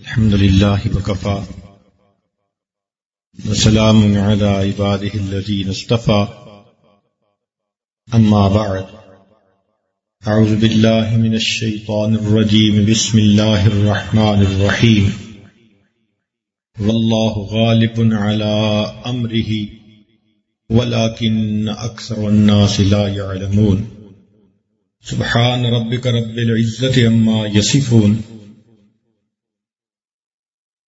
الحمد لله وكفى. وسلام على عباده الذين اصطفى. أما بعد. أعوذ بالله من الشيطان الرجيم. بسم الله الرحمن الرحيم. والله غالب على أمره، ولكن أكثر الناس لا يعلمون. سبحان ربك رب العزة عما يصفون.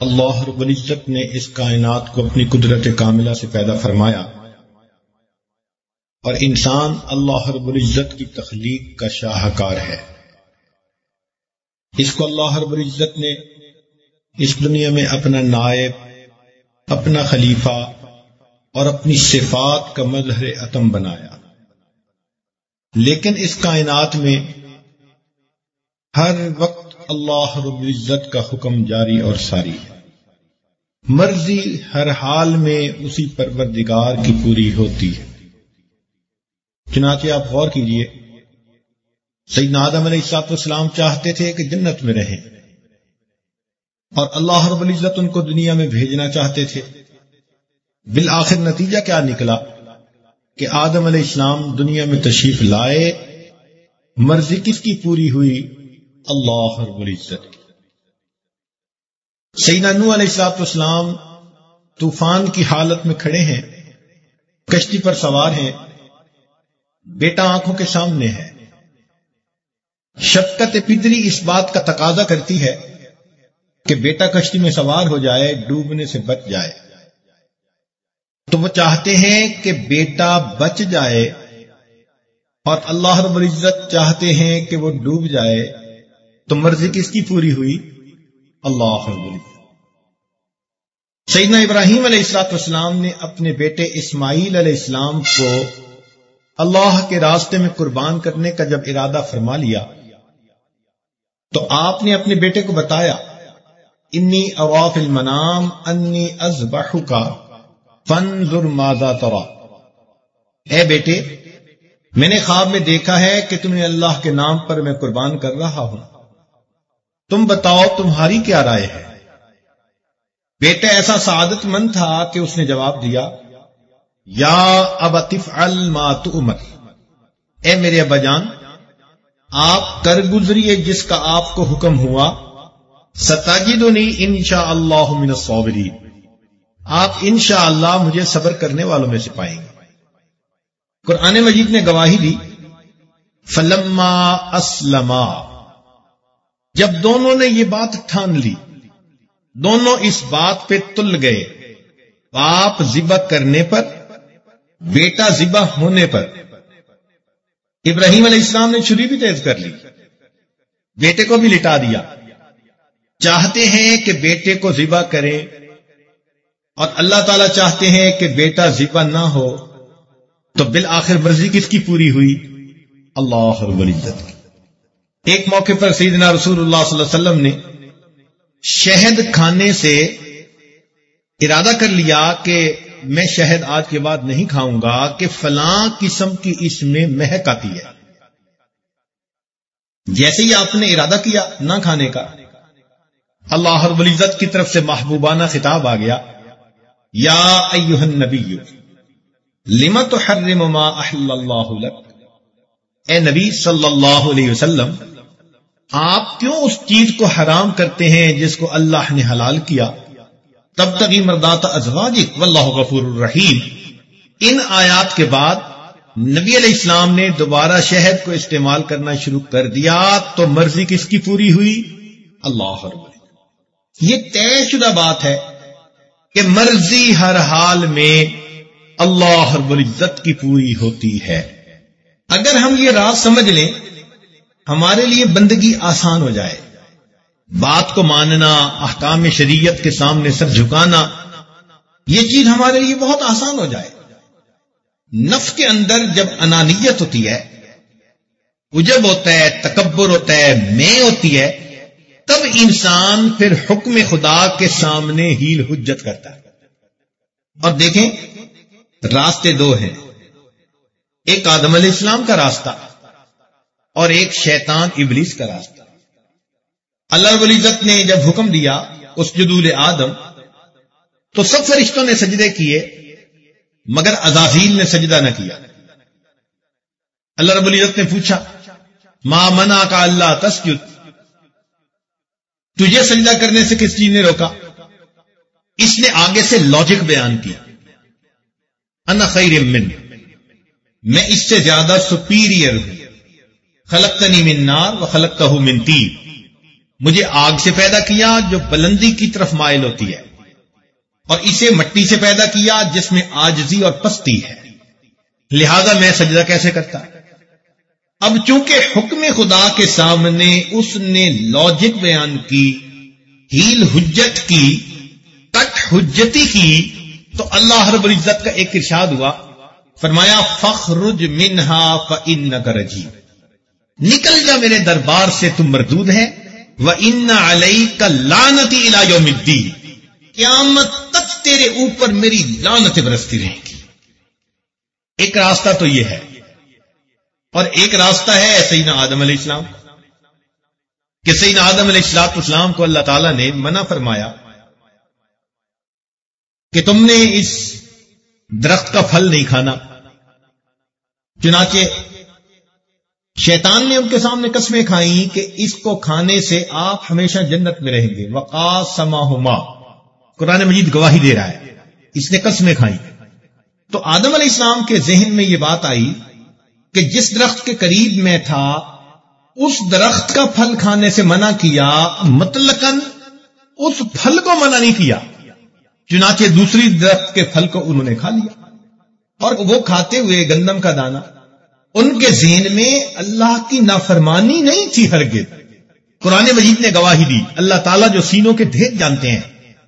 اللہ رب العزت نے اس کائنات کو اپنی قدرت کاملہ سے پیدا فرمایا اور انسان اللہ رب العزت کی تخلیق کا شاہکار ہے۔ اس کو اللہ رب العزت نے اس دنیا میں اپنا نائب، اپنا خلیفہ اور اپنی صفات کا مظہر عتم بنایا۔ لیکن اس کائنات میں ہر وقت اللہ رب العزت کا حکم جاری اور ساری ہے۔ مرضی ہر حال میں اسی پروردگار کی پوری ہوتی ہے۔ چنانچہ آپ غور کیجیے سید آدم علیہ السلاط والسلام چاہتے تھے کہ جنت میں رہیں۔ اور اللہ رب العزت ان کو دنیا میں بھیجنا چاہتے تھے۔ بالآخر نتیجہ کیا نکلا؟ کہ آدم علیہ السلام دنیا میں تشریف لائے۔ مرضی کس کی پوری ہوئی؟ اللہ رب العزت۔ سیدنا نو علیہ السلاط اسلام طوفان کی حالت میں کھڑے ہیں، کشتی پر سوار ہیں، بیٹا آنکھوں کے سامنے ہے۔ شفقت پدری اس بات کا تقاضا کرتی ہے کہ بیٹا کشتی میں سوار ہو جائے، ڈوبنے سے بچ جائے۔ تو وہ چاہتے ہیں کہ بیٹا بچ جائے اور اللہ رب العزت چاہتے ہیں کہ وہ ڈوب جائے۔ تو مرضی کس کی پوری ہوئی؟ اللہ سیدنا ابراہیم علیہ السلاط والسلام نے اپنے بیٹے اسماعیل علیہ السلام کو اللہ کے راستے میں قربان کرنے کا جب ارادہ فرما لیا، تو آپ نے اپنے بیٹے کو بتایا، انی اواف المنام، انی ازبح کا فن ماذا ترا۔ اے بیٹے، میں نے خواب میں دیکھا ہے کہ تمہیں اللہ کے نام پر میں قربان کر رہا ہوں۔ تم بتاؤ تمہاری کیا رائے ہے؟ بیٹا ایسا سعادت مند تھا کہ اس نے جواب دیا، یا اب اطف المات اے میرے ابا جان، آپ کر گزریے جس کا آپ کو حکم ہوا۔ ستاجدنی ان شاء اللہ من صوبری آپ ان شاء اللہ مجھے صبر کرنے والوں میں سے پائیں گے۔ قرآن مجید نے گواہی دی، فلما اسلما۔ جب دونوں نے یہ بات ٹھان لی، دونوں اس بات پہ تل گئے۔ باپ ذبح کرنے پر، بیٹا ذبح ہونے پر۔ ابراہیم علیہ السلام نے چھری بھی تیز کر لی۔ بیٹے کو بھی لٹا دیا۔ چاہتے ہیں کہ بیٹے کو ذبح کریں۔ اور اللہ تعالی چاہتے ہیں کہ بیٹا ذبح نہ ہو۔ تو بالآخر مرضی کس کی پوری ہوئی؟ اللہ رب العزت کی۔ ایک موقع پر سیدنا رسول اللہ صلی اللہ علیہ وسلم نے شہد کھانے سے ارادہ کر لیا کہ میں شہد آج کے بعد نہیں کھاؤں گا کہ فلاں قسم کی اس میں مہک آتی ہے۔ جیسے ہی آپ نے ارادہ کیا نہ کھانے کا، اللہ رب العزت کی طرف سے محبوبانہ خطاب آ گیا۔ یا ایوہ النبی لما تحرم ما احل اللہ لک؟ اے نبی صلی اللہ علیہ وسلم آپ کیوں اس چیز کو حرام کرتے ہیں جس کو اللہ نے حلال کیا؟ تب تک مردات ازواج واللہ غفور الرحیم۔ ان آیات کے بعد نبی علیہ السلام نے دوبارہ شہد کو استعمال کرنا شروع کر دیا، تو مرضی کس کی پوری ہوئی؟ اللہ رب یہ طے شدہ بات ہے کہ مرضی ہر حال میں اللہ رب العزت کی پوری ہوتی ہے۔ اگر ہم یہ راز سمجھ لیں ہمارے لیے بندگی آسان ہو جائے۔ بات کو ماننا، احکام شریعت کے سامنے سر جھکانا، یہ چیز ہمارے لیے بہت آسان ہو جائے۔ نفس کے اندر جب انانیت ہوتی ہے اجب ہوتا ہے، تکبر ہوتا ہے، میں ہوتی ہے، تب انسان پھر حکم خدا کے سامنے ہیل حجت کرتا ہے۔ اور دیکھیں، راستے دو ہیں۔ ایک آدم علیہ السلام کا راستہ۔ اور ایک شیطان ابلیس کا راستہ۔ اللہ رب العزت نے جب حکم دیا اس جدول آدم، تو سب فرشتوں نے سجدے کیے، مگر ازازیل نے سجدہ نہ کیا۔ اللہ رب العزت نے پوچھا ماں منا کا اللہ تسجد؟ تجھے سجدہ کرنے سے کس چیز نے روکا؟ اس نے آگے سے لاجک بیان کیا۔ انا خیر من، میں اس سے زیادہ سپیریئر ہوں۔ خلقتنی من نار و خلقتہ من تیر مجھے آگ سے پیدا کیا جو بلندی کی طرف مائل ہوتی ہے، اور اسے مٹی سے پیدا کیا جس میں آجزی اور پستی ہے۔ لہذا میں سجدہ کیسے کرتا؟ اب چونکہ حکم خدا کے سامنے اس نے لاجک بیان کی، ہیل حجت کی، کٹ حجتی کی، تو اللہ رب العزت کا ایک ارشاد ہوا، فرمایا، فخرج منہا فن رجی نکل جا میرے دربار سے، تم مردود ہیں۔ وہ ان علیہ کا لانتی یوم الدین قیامت تک تیرے اوپر میری لانت برستی رہیں گی۔ ایک راستہ تو یہ ہے۔ اور ایک راستہ ہے سیدنا آدم علیہ السلام۔ کہ سیدنا آدم علیہ السلاط اسلام کو اللہ تعالی نے منع فرمایا کہ تم نے اس درخت کا پھل نہیں کھانا۔ چنانچہ شیطان نے ان کے سامنے قسمیں کھائی کہ اس کو کھانے سے آپ ہمیشہ جنت میں رہیں گے۔ وقا سما قرآن مجید گواہی دے رہا ہے۔ اس نے قسمیں کھائی تو آدم علیہ السلام کے ذہن میں یہ بات آئی کہ جس درخت کے قریب میں تھا، اس درخت کا پھل کھانے سے منع کیا مطلق اس پھل کو منع نہیں کیا، چنانچہ دوسری درخت کے پھل کو انہوں نے کھا لیا۔ اور وہ کھاتے ہوئے گندم کا دانا۔ ان کے ذہن میں اللہ کی نافرمانی نہیں تھی ہرگز۔ قرآن مجید نے گواہی دی، اللہ تعالیٰ جو سینوں کے ڈھیر جانتے ہیں،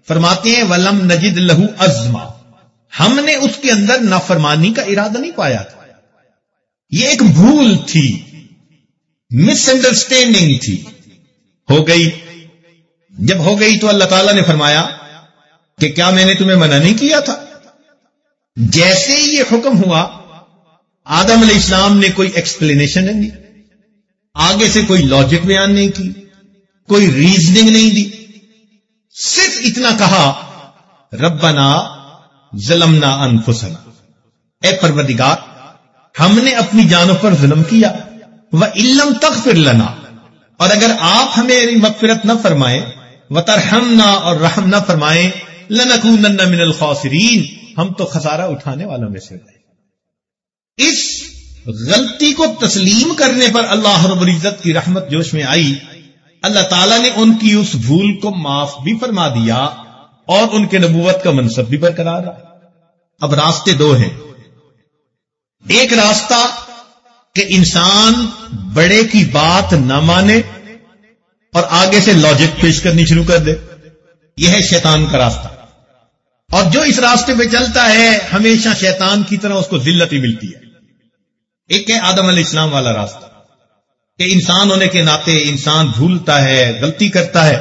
فرماتے ہیں، ولم نجد لہو ازما ہم نے اس کے اندر نافرمانی کا ارادہ نہیں پایا تھا۔ یہ ایک بھول تھی، مس انڈرسٹینڈنگ تھی۔ ہو گئی۔ جب ہو گئی تو اللہ تعالیٰ نے فرمایا کہ کیا میں نے تمہیں منع نہیں کیا تھا؟ جیسے ہی یہ حکم ہوا آدم علیہ السلام نے کوئی ایکسپلینیشن نہیں دی۔ آگے سے کوئی لاجک بیان نہیں کی۔ کوئی ریزننگ نہیں دی۔ صرف اتنا کہا، ربنا ظلمنا انفسنا۔ اے پروردگار، ہم نے اپنی جانوں پر ظلم کیا۔ وہ علم تک پھر لنا۔ اور اگر آپ ہمیں مغفرت نہ فرمائیں و ترہم اور رحم نہ فرمائیں لنکونن من الخاسرین ہم تو خسارہ اٹھانے والوں میں سے اس غلطی کو تسلیم کرنے پر اللہ رب العزت کی رحمت جوش میں آئی۔ اللہ تعالیٰ نے ان کی اس بھول کو معاف بھی فرما دیا اور ان کے نبوت کا منصب بھی برقرار رہا اب راستے دو ہیں۔ ایک راستہ کہ انسان بڑے کی بات نہ مانے اور آگے سے لاجک پیش کرنی شروع کر دے۔ یہ ہے شیطان کا راستہ۔ اور جو اس راستے پہ چلتا ہے، ہمیشہ شیطان کی طرح اس کو ذلت ہی ملتی ہے۔ ایک ہے آدم علیہ السلام والا راستہ، کہ انسان ہونے کے ناطے انسان بھولتا ہے، غلطی کرتا ہے۔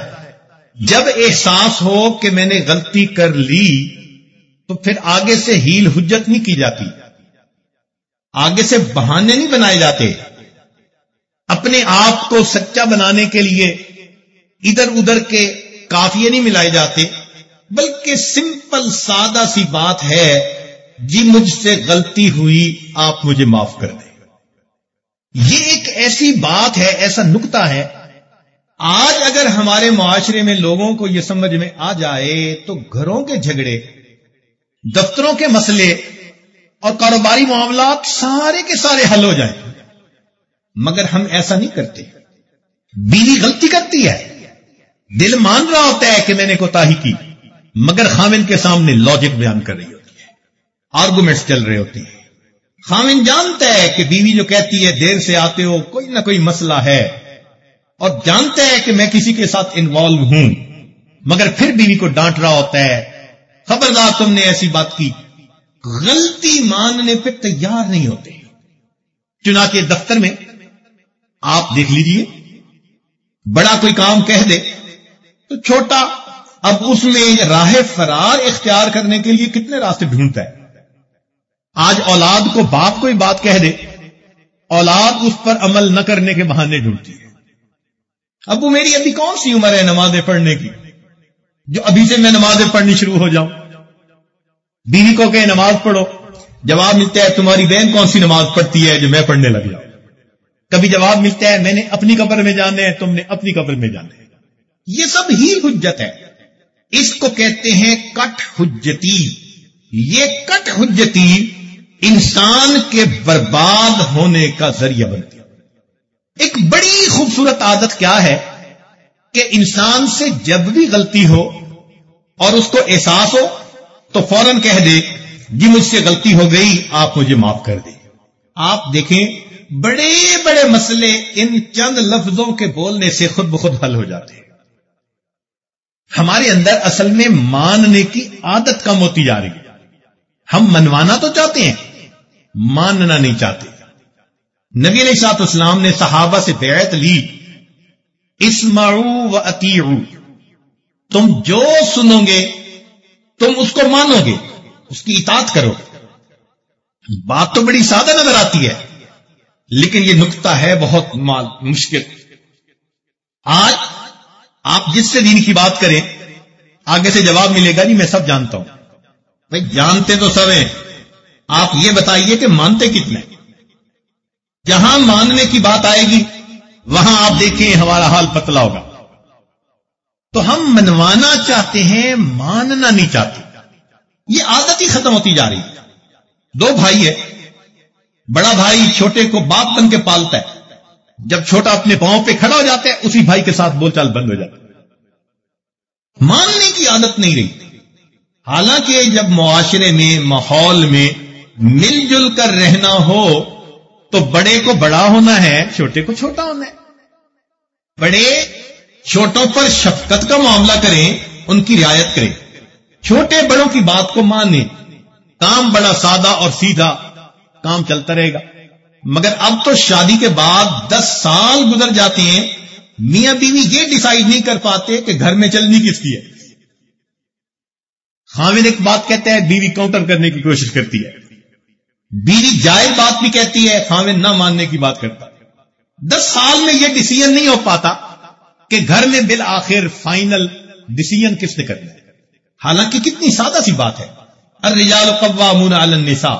جب احساس ہو کہ میں نے غلطی کر لی، تو پھر آگے سے ہیل حجت نہیں کی جاتی۔ آگے سے بہانے نہیں بنائے جاتے۔ اپنے آپ کو سچا بنانے کے لیے ادھر ادھر کے کافی نہیں ملائے جاتے، بلکہ سمپل سادہ سی بات ہے جی مجھ سے غلطی ہوئی، آپ مجھے معاف کر دیں۔ یہ ایک ایسی بات ہے، ایسا نکتا ہے۔ آج اگر ہمارے معاشرے میں لوگوں کو یہ سمجھ میں آ جائے تو گھروں کے جھگڑے، دفتروں کے مسئلے اور کاروباری معاملات سارے کے سارے حل ہو جائیں۔ مگر ہم ایسا نہیں کرتے۔ بیوی غلطی کرتی ہے۔ دل مان رہا ہوتا ہے کہ میں نے کوتا کی، مگر خامن کے سامنے لاجک بیان کر رہی ہوتی ہے آرگومنٹس چل رہے ہوتے ہیں۔ خامن جانتا ہے کہ بیوی جو کہتی ہے دیر سے آتے ہو، کوئی نہ کوئی مسئلہ ہے۔ اور جانتا ہے کہ میں کسی کے ساتھ انوالو ہوں۔ مگر پھر بیوی کو ڈانٹ رہا ہوتا ہے۔ خبردار تم نے ایسی بات کی۔ غلطی ماننے پہ تیار نہیں ہوتے۔ چنانچہ دفتر میں آپ دیکھ لیجیے۔ بڑا کوئی کام کہہ دے۔ تو چھوٹا اب اس میں راہ فرار اختیار کرنے کے لیے کتنے راستے ڈھونڈتا ہے؟ آج اولاد کو باپ کوئی بات کہہ دے، اولاد اس پر عمل نہ کرنے کے بہانے ڈھونڈتی ہے۔ ابو میری ابھی کون سی عمر ہے نمازیں پڑھنے کی؟ جو ابھی سے میں نمازیں پڑھنی شروع ہو جاؤں۔ بیوی کو کہ نماز پڑھو، جواب ملتا ہے تمہاری بہن کون سی نماز پڑھتی ہے جو میں پڑھنے لگ جاؤں؟ کبھی جواب ملتا ہے میں نے اپنی قبر میں جانے ہیں، تم نے اپنی قبر میں جانے ہیں۔ یہ سب ہی حجت ہے۔ اس کو کہتے ہیں کٹ حجتی۔ یہ کٹ حجتی انسان کے برباد ہونے کا ذریعہ بنتی ایک بڑی خوبصورت عادت کیا ہے کہ انسان سے جب بھی غلطی ہو اور اس کو احساس ہو تو فوراً کہہ دے جی مجھ سے غلطی ہو گئی، آپ مجھے معاف کر دیں۔ آپ دیکھیں، بڑے بڑے مسئلے ان چند لفظوں کے بولنے سے خود بخود حل ہو جاتے ہیں۔ ہمارے اندر اصل میں ماننے کی عادت کم ہوتی جا رہی ہے۔ ہم منوانا تو چاہتے ہیں ماننا نہیں چاہتے۔ نبی علیہ سات اسلام نے صحابہ سے بیعت لی۔ اسمعو و اتیعو تم جو سنو گے، تم اس کو مانو گے، اس کی اطاعت کرو۔ بات تو بڑی سادہ نظر آتی ہے، لیکن یہ نقطہ ہے بہت مشکل۔ آج آپ جس سے دین کی بات کریں، آگے سے جواب ملے گا۔ جی میں سب جانتا ہوں۔ بھائی، جانتے تو سب ہیں۔ آپ یہ بتائیے کہ مانتے کتنے؟ جہاں ماننے کی بات آئے گی، وہاں آپ دیکھیں ہمارا حال پتلا ہوگا۔ تو ہم منوانا چاہتے ہیں، ماننا نہیں چاہتے۔ یہ عادت ہی ختم ہوتی جا رہی ہے۔ دو بھائی ہے بڑا بھائی چھوٹے کو باپ بن کے پالتا ہے۔ جب چھوٹا اپنے پاؤں پہ کھڑا ہو جاتا ہے، اسی بھائی کے ساتھ بول چال بند ہو جاتا ہے۔ ماننے کی عادت نہیں رہی۔ حالانکہ جب معاشرے میں، ماحول میں مل جل کر رہنا ہو تو بڑے کو بڑا ہونا ہے، چھوٹے کو چھوٹا ہونا ہے۔ بڑے چھوٹوں پر شفقت کا معاملہ کریں، ان کی رعایت کریں۔ چھوٹے بڑوں کی بات کو مانیں۔ کام بڑا سادہ اور سیدھا، کام چلتا رہے گا۔ مگر اب تو شادی کے بعد دس سال گزر جاتے ہیں، میاں بیوی یہ ڈسائیڈ نہیں کر پاتے کہ گھر میں چلنی کس کی ہے۔ خامد ایک بات کہتا ہے، بیوی کاؤنٹر کرنے کی کوشش کرتی ہے۔ بیوی جائز بات بھی کہتی ہے خامد نہ ماننے کی بات کرتا دس سال میں یہ ڈسیزن نہیں ہو پاتا کہ گھر میں بالآخر فائنل ڈسیزن کس نے کرنا ہے۔ حالانکہ کتنی سادہ سی بات ہے۔ الرجال قوامون علی النساء۔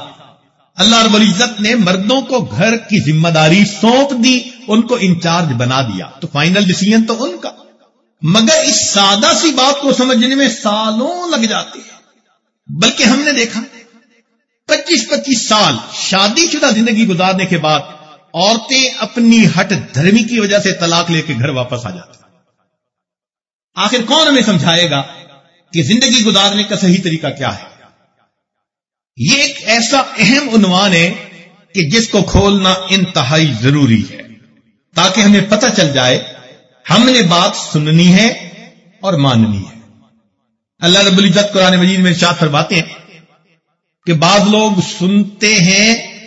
اللہ رب العزت نے مردوں کو گھر کی ذمہ داری سونپ دی، ان کو انچارج بنا دیا۔ تو فائنل ڈسیزن تو ان کا۔ مگر اس سادہ سی بات کو سمجھنے میں سالوں لگ جاتے ہیں۔ بلکہ ہم نے دیکھا۔ پچیس پچیس سال شادی شدہ زندگی گزارنے کے بعد عورتیں اپنی ہٹ دھرمی کی وجہ سے طلاق لے کے گھر واپس آ جاتی آخر کون ہمیں سمجھائے گا کہ زندگی گزارنے کا صحیح طریقہ کیا ہے؟ یہ ایک ایسا اہم عنوان ہے کہ جس کو کھولنا انتہائی ضروری ہے تاکہ ہمیں پتہ چل جائے ہم نے بات سننی ہے اور ماننی ہے۔ اللہ رب العزت قرآن مجید میں ارشاد فرماتے ہیں کہ بعض لوگ سنتے ہیں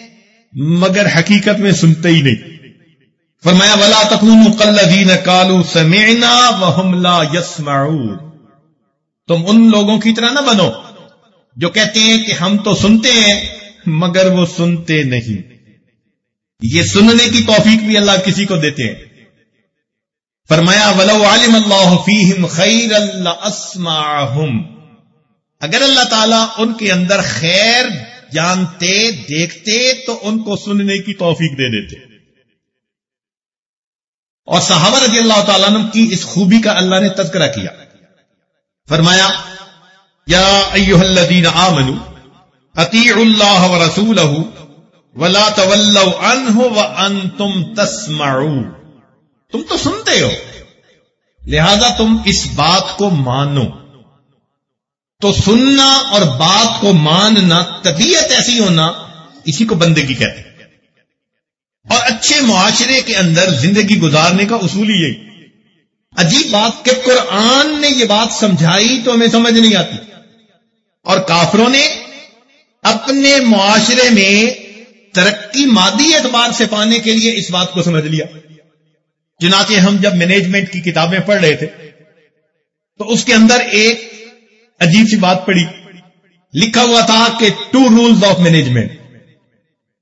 مگر حقیقت میں سنتے ہی نہیں۔ فرمایا، ولا تکون قلدین کالو سمینا لا یسمعون تم ان لوگوں کی طرح نہ بنو جو کہتے ہیں کہ ہم تو سنتے ہیں مگر وہ سنتے نہیں۔ یہ سننے کی توفیق بھی اللہ کسی کو دیتے ہیں۔ فرمایا، ولو عالم اللہ فیہم خیر اللہ اسمعہم اگر اللہ تعالیٰ ان کے اندر خیر جانتے، دیکھتے، تو ان کو سننے کی توفیق دے دیتے۔ اور صحابہ رضی اللہ تعالیٰ عنہ کی اس خوبی کا اللہ نے تذکرہ کیا۔ فرمایا، یا ایوہ الذین آمنوا، اطیعوا اللہ ورسولہ ولا تولوا عنہ وانتم تسمعون۔ تم تو سنتے ہو، لہذا تم اس بات کو مانو۔ تو سننا اور بات کو ماننا، طبیعت ایسی ہونا، اسی کو بندگی کہتے ہیں۔ اور اچھے معاشرے کے اندر زندگی گزارنے کا اصول ہی یہی۔ عجیب بات کہ قرآن نے یہ بات سمجھائی تو ہمیں سمجھ نہیں آتی۔ اور کافروں نے اپنے معاشرے میں ترقی مادی اعتبار سے پانے کے لیے اس بات کو سمجھ لیا۔ چنانچہ ہم جب مینجمنٹ کی کتابیں پڑھ رہے تھے، تو اس کے اندر ایک عجیب سی بات پڑی۔ لکھا ہوا تھا کہ ٹو رولز آف مینجمنٹ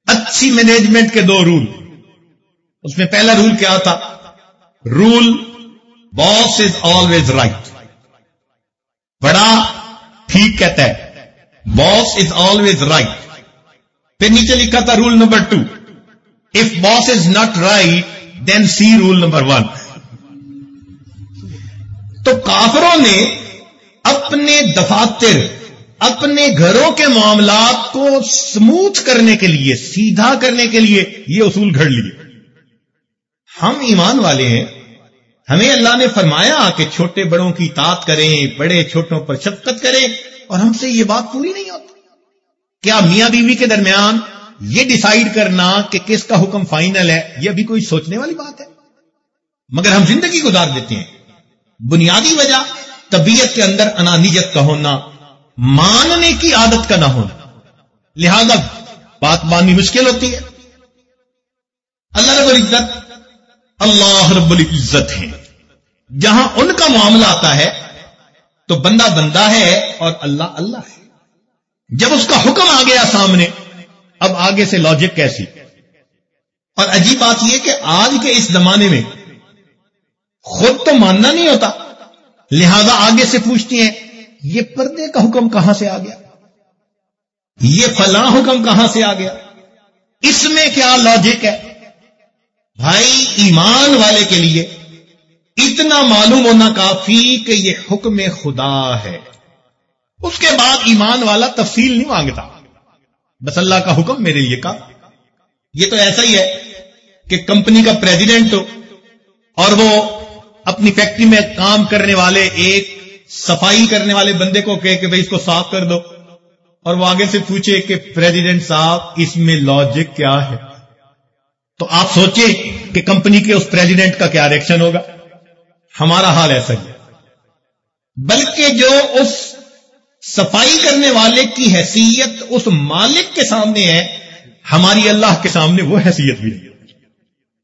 اچھی مینجمنٹ کے دو رول اس میں پہلا رول کیا تھا؟ Rule boss is always right بڑا ٹھیک کہتا ہے۔ باس از آلویز رائٹ پھر نیچے لکھا تھا rule number two if boss is not right then see rule number one تو کافروں نے اپنے دفاتر، اپنے گھروں کے معاملات کو سموتھ کرنے کے لیے، سیدھا کرنے کے لیے یہ اصول گھڑ لیے۔ ہم ایمان والے ہیں۔ ہمیں اللہ نے فرمایا کہ چھوٹے بڑوں کی تات کریں، بڑے چھوٹوں پر شفقت کریں اور ہم سے یہ بات پوری نہیں ہوتی۔ کیا میاں بیوی کے درمیان یہ ڈسائیڈ کرنا کہ کس کا حکم فائنل ہے، یہ بھی کوئی سوچنے والی بات ہے۔ مگر ہم زندگی گزار دیتے ہیں۔ بنیادی وجہ طبیعت کے اندر انانیت کا ہونا، ماننے کی عادت کا نہ ہونا۔ لہذا بات ماننی مشکل ہوتی ہے۔ اللہ رب العزت اللہ رب العزت ہے جہاں ان کا معاملہ آتا ہے، تو بندہ بندہ ہے اور اللہ اللہ ہے۔ جب اس کا حکم آ گیا سامنے، اب آگے سے لاجک کیسی؟ اور عجیب بات یہ کہ آج کے اس زمانے میں خود تو ماننا نہیں ہوتا۔ لہذا آگے سے پوچھتی ہیں، یہ پردے کا حکم کہاں سے آ گیا؟ یہ فلاں حکم کہاں سے آ گیا؟ اس میں کیا لاجک ہے؟ بھائی، ایمان والے کے لیے اتنا معلوم ہونا کافی کہ یہ حکم خدا ہے۔ اس کے بعد ایمان والا تفصیل نہیں مانگتا۔ بس اللہ کا حکم میرے لیے کا۔ یہ تو ایسا ہی ہے کہ کمپنی کا پریزیڈنٹ ہو اور وہ اپنی فیکٹری میں کام کرنے والے، ایک صفائی کرنے والے بندے کو کہ بھائی اس کو صاف کر دو۔ اور وہ آگے سے پوچھے کہ پریزیڈنٹ صاحب، اس میں لاجک کیا ہے؟ تو آپ سوچیں کہ کمپنی کے اس پریزیڈنٹ کا کیا ریئیکشن ہوگا؟ ہمارا حال ایسا ہی ہے۔ بلکہ جو اس صفائی کرنے والے کی حیثیت اس مالک کے سامنے ہے، ہماری اللہ کے سامنے وہ حیثیت بھی ہے۔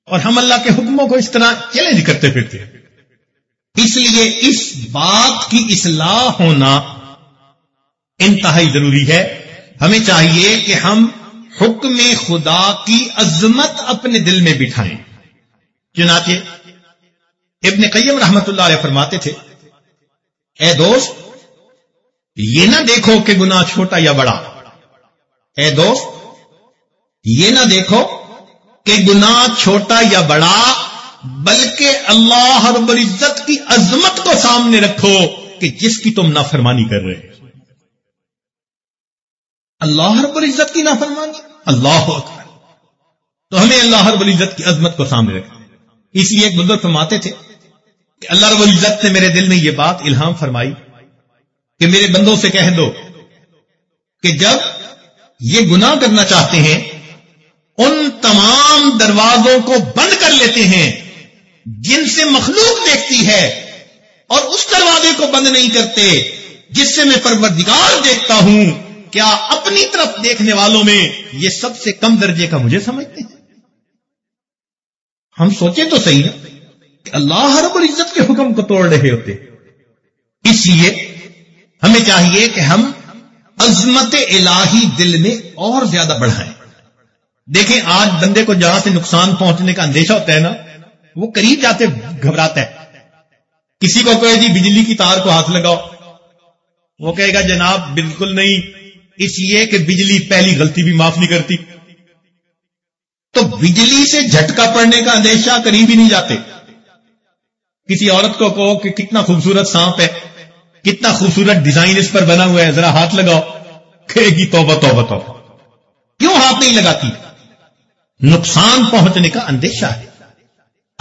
اور ہم اللہ کے حکموں کو اس طرح چیلنج کرتے پھرتے ہیں۔ اس لیے اس بات کی اصلاح ہونا انتہائی ضروری ہے۔ ہمیں چاہیے کہ ہم حکم خدا کی عظمت اپنے دل میں بٹھائیں۔ چنانچہ ابن قیم رحمت اللہ علیہ فرماتے تھے، اے دوست، یہ نہ دیکھو کہ گنا چھوٹا یا بڑا۔ اے دوست، یہ نہ دیکھو کہ گنا چھوٹا یا بڑا بلکہ اللہ رب العزت کی عظمت کو سامنے رکھو کہ جس کی تم نافرمانی کر رہے اللہ رب العزت کی نافرمانی۔ اللہ اکبر۔ تو ہمیں اللہ رب العزت کی عظمت کو سامنے رکھنا۔ اس لیے ایک بزرگ فرماتے تھے کہ اللہ رب العزت نے میرے دل میں یہ بات الہام فرمائی کہ میرے بندوں سے کہہ دو کہ جب یہ گناہ کرنا چاہتے ہیں، ان تمام دروازوں کو بند کر لیتے ہیں جن سے مخلوق دیکھتی ہے اور اس دروازے کو بند نہیں کرتے، جس سے میں پروردگار دیکھتا ہوں، کیا اپنی طرف دیکھنے والوں میں یہ سب سے کم درجے کا مجھے سمجھتے ہیں؟ ہم سوچیں تو صحیح ہے کہ اللہ رب العزت کے حکم کو توڑ رہے ہوتے اس لیے ہمیں چاہیے کہ ہم عظمت الہی دل میں اور زیادہ بڑھائیں۔ دیکھیں، آج بندے کو جہاں سے نقصان پہنچنے کا اندیشہ ہوتا ہے نا وہ قریب جاتے گھبراتا ہے۔ کسی کو کہے جی بجلی کی تار کو ہاتھ لگاؤ۔ وہ کہے گا جناب بالکل نہیں، اس لیے کہ بجلی پہلی غلطی بھی معاف نہیں کرتی۔ تو بجلی سے جھٹکا پڑنے کا اندیشہ قریب ہی نہیں جاتے۔ کسی عورت کو کہو کہ کتنا خوبصورت سانپ ہے، کتنا خوبصورت ڈیزائن اس پر بنا ہوا ہے، ذرا ہاتھ لگاؤ۔ کہے گی توبہ توبہ توبہ۔ کیوں ہاتھ نہیں لگاتی؟ نقصان پہنچنے کا اندیشہ ہے۔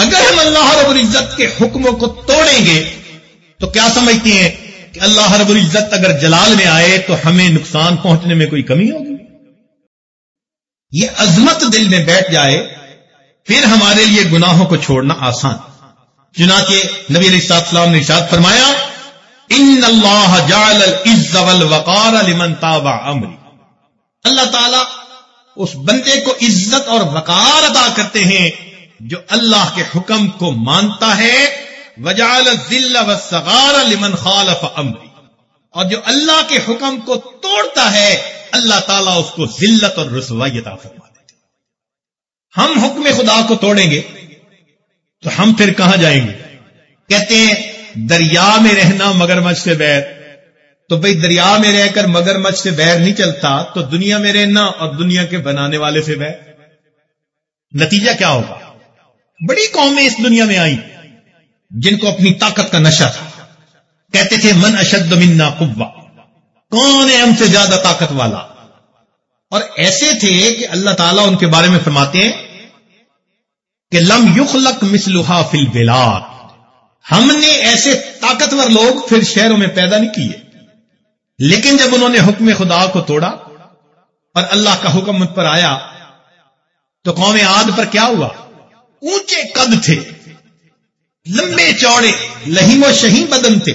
اگر ہم اللہ رب العزت کے حکموں کو توڑیں گے، تو کیا سمجھتے ہیں کہ اللہ رب العزت اگر جلال میں آئے تو ہمیں نقصان پہنچنے میں کوئی کمی ہوگی؟ یہ عظمت دل میں بیٹھ جائے، پھر ہمارے لیے گناہوں کو چھوڑنا آسان۔ چنانچہ نبی علیہ السلام نے ارشاد فرمایا، ان اللہ جعل العز والوقار لمن تابع امری اللہ تعالی اس بندے کو عزت اور وقار ادا کرتے ہیں جو اللہ کے حکم کو مانتا ہے، وجعل الذل والصغار لمن خالف امری اور جو اللہ کے حکم کو توڑتا ہے، اللہ تعالیٰ اس کو ذلت اور رسوائی عطا فرما دیتے ہم حکم خدا کو توڑیں گے، تو ہم پھر کہاں جائیں گے؟ کہتے ہیں، دریا میں رہنا مگر مچھ سے بیر۔ تو بھئی دریا میں رہ کر مگر مچھ سے بیر نہیں چلتا، تو دنیا میں رہنا اور دنیا کے بنانے والے سے بیر۔ نتیجہ کیا ہوگا؟ بڑی قومیں اس دنیا میں آئیں جن کو اپنی طاقت کا نشہ تھا۔ کہتے تھے، من اشد منا قبا کون ہے ہم سے زیادہ طاقت والا؟ اور ایسے تھے کہ اللہ تعالیٰ ان کے بارے میں فرماتے ہیں کہ لم یخلق مسلحا فل بلاد ہم نے ایسے طاقتور لوگ پھر شہروں میں پیدا نہیں کیے۔ لیکن جب انہوں نے حکم خدا کو توڑا اور اللہ کا حکم ان پر آیا، تو قوم عاد پر کیا ہوا؟ اونچے قد تھے، لمبے چوڑے، لہیم و شہیم بدن تھے۔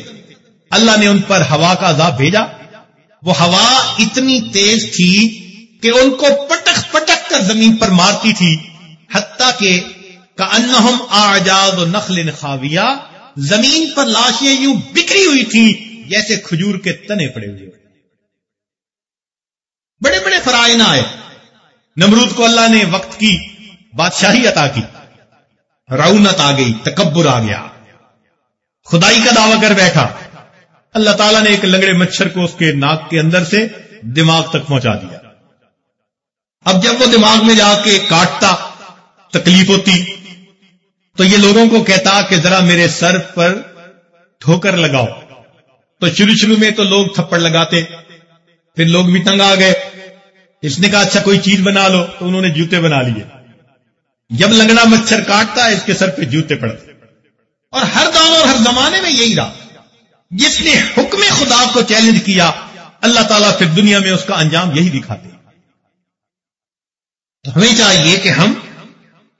اللہ نے ان پر ہوا کا عذاب بھیجا۔ وہ ہوا اتنی تیز تھی کہ ان کو پٹک پٹک کر زمین پر مارتی تھی۔ حتیٰ کہ انہم آجاد و نخل خاویہ زمین پر لاشیں یوں بکھری ہوئی تھی جیسے کھجور کے تنے پڑے ہوئے۔ بڑے بڑے فرائن آئے۔ نمرود کو اللہ نے وقت کی، بادشاہی عطا کی۔ رونت آ گئی، تکبر آ گیا۔ خدائی کا دعوی کر بیٹھا۔ اللہ تعالیٰ نے ایک لنگڑے مچھر کو اس کے ناک کے اندر سے دماغ تک پہنچا دیا۔ اب جب وہ دماغ میں جا کے کاٹتا، تکلیف ہوتی، تو یہ لوگوں کو کہتا کہ ذرا میرے سر پر ٹھوکر لگاؤ۔ تو شروع شروع میں تو لوگ تھپڑ لگاتے، پھر لوگ بھی تنگ آ گئے۔ اس نے کہا اچھا کوئی چیز بنا لو۔ تو انہوں نے جوتے بنا لیے۔ جب لنگنا مچھر کاٹتا ہے، اس کے سر پہ جوتے پڑتے اور ہر دور اور ہر زمانے میں یہی رہا۔ جس نے حکم خدا کو چیلنج کیا، اللہ تعالیٰ پھر دنیا میں اس کا انجام یہی دکھاتے تو ہمیں چاہیے کہ ہم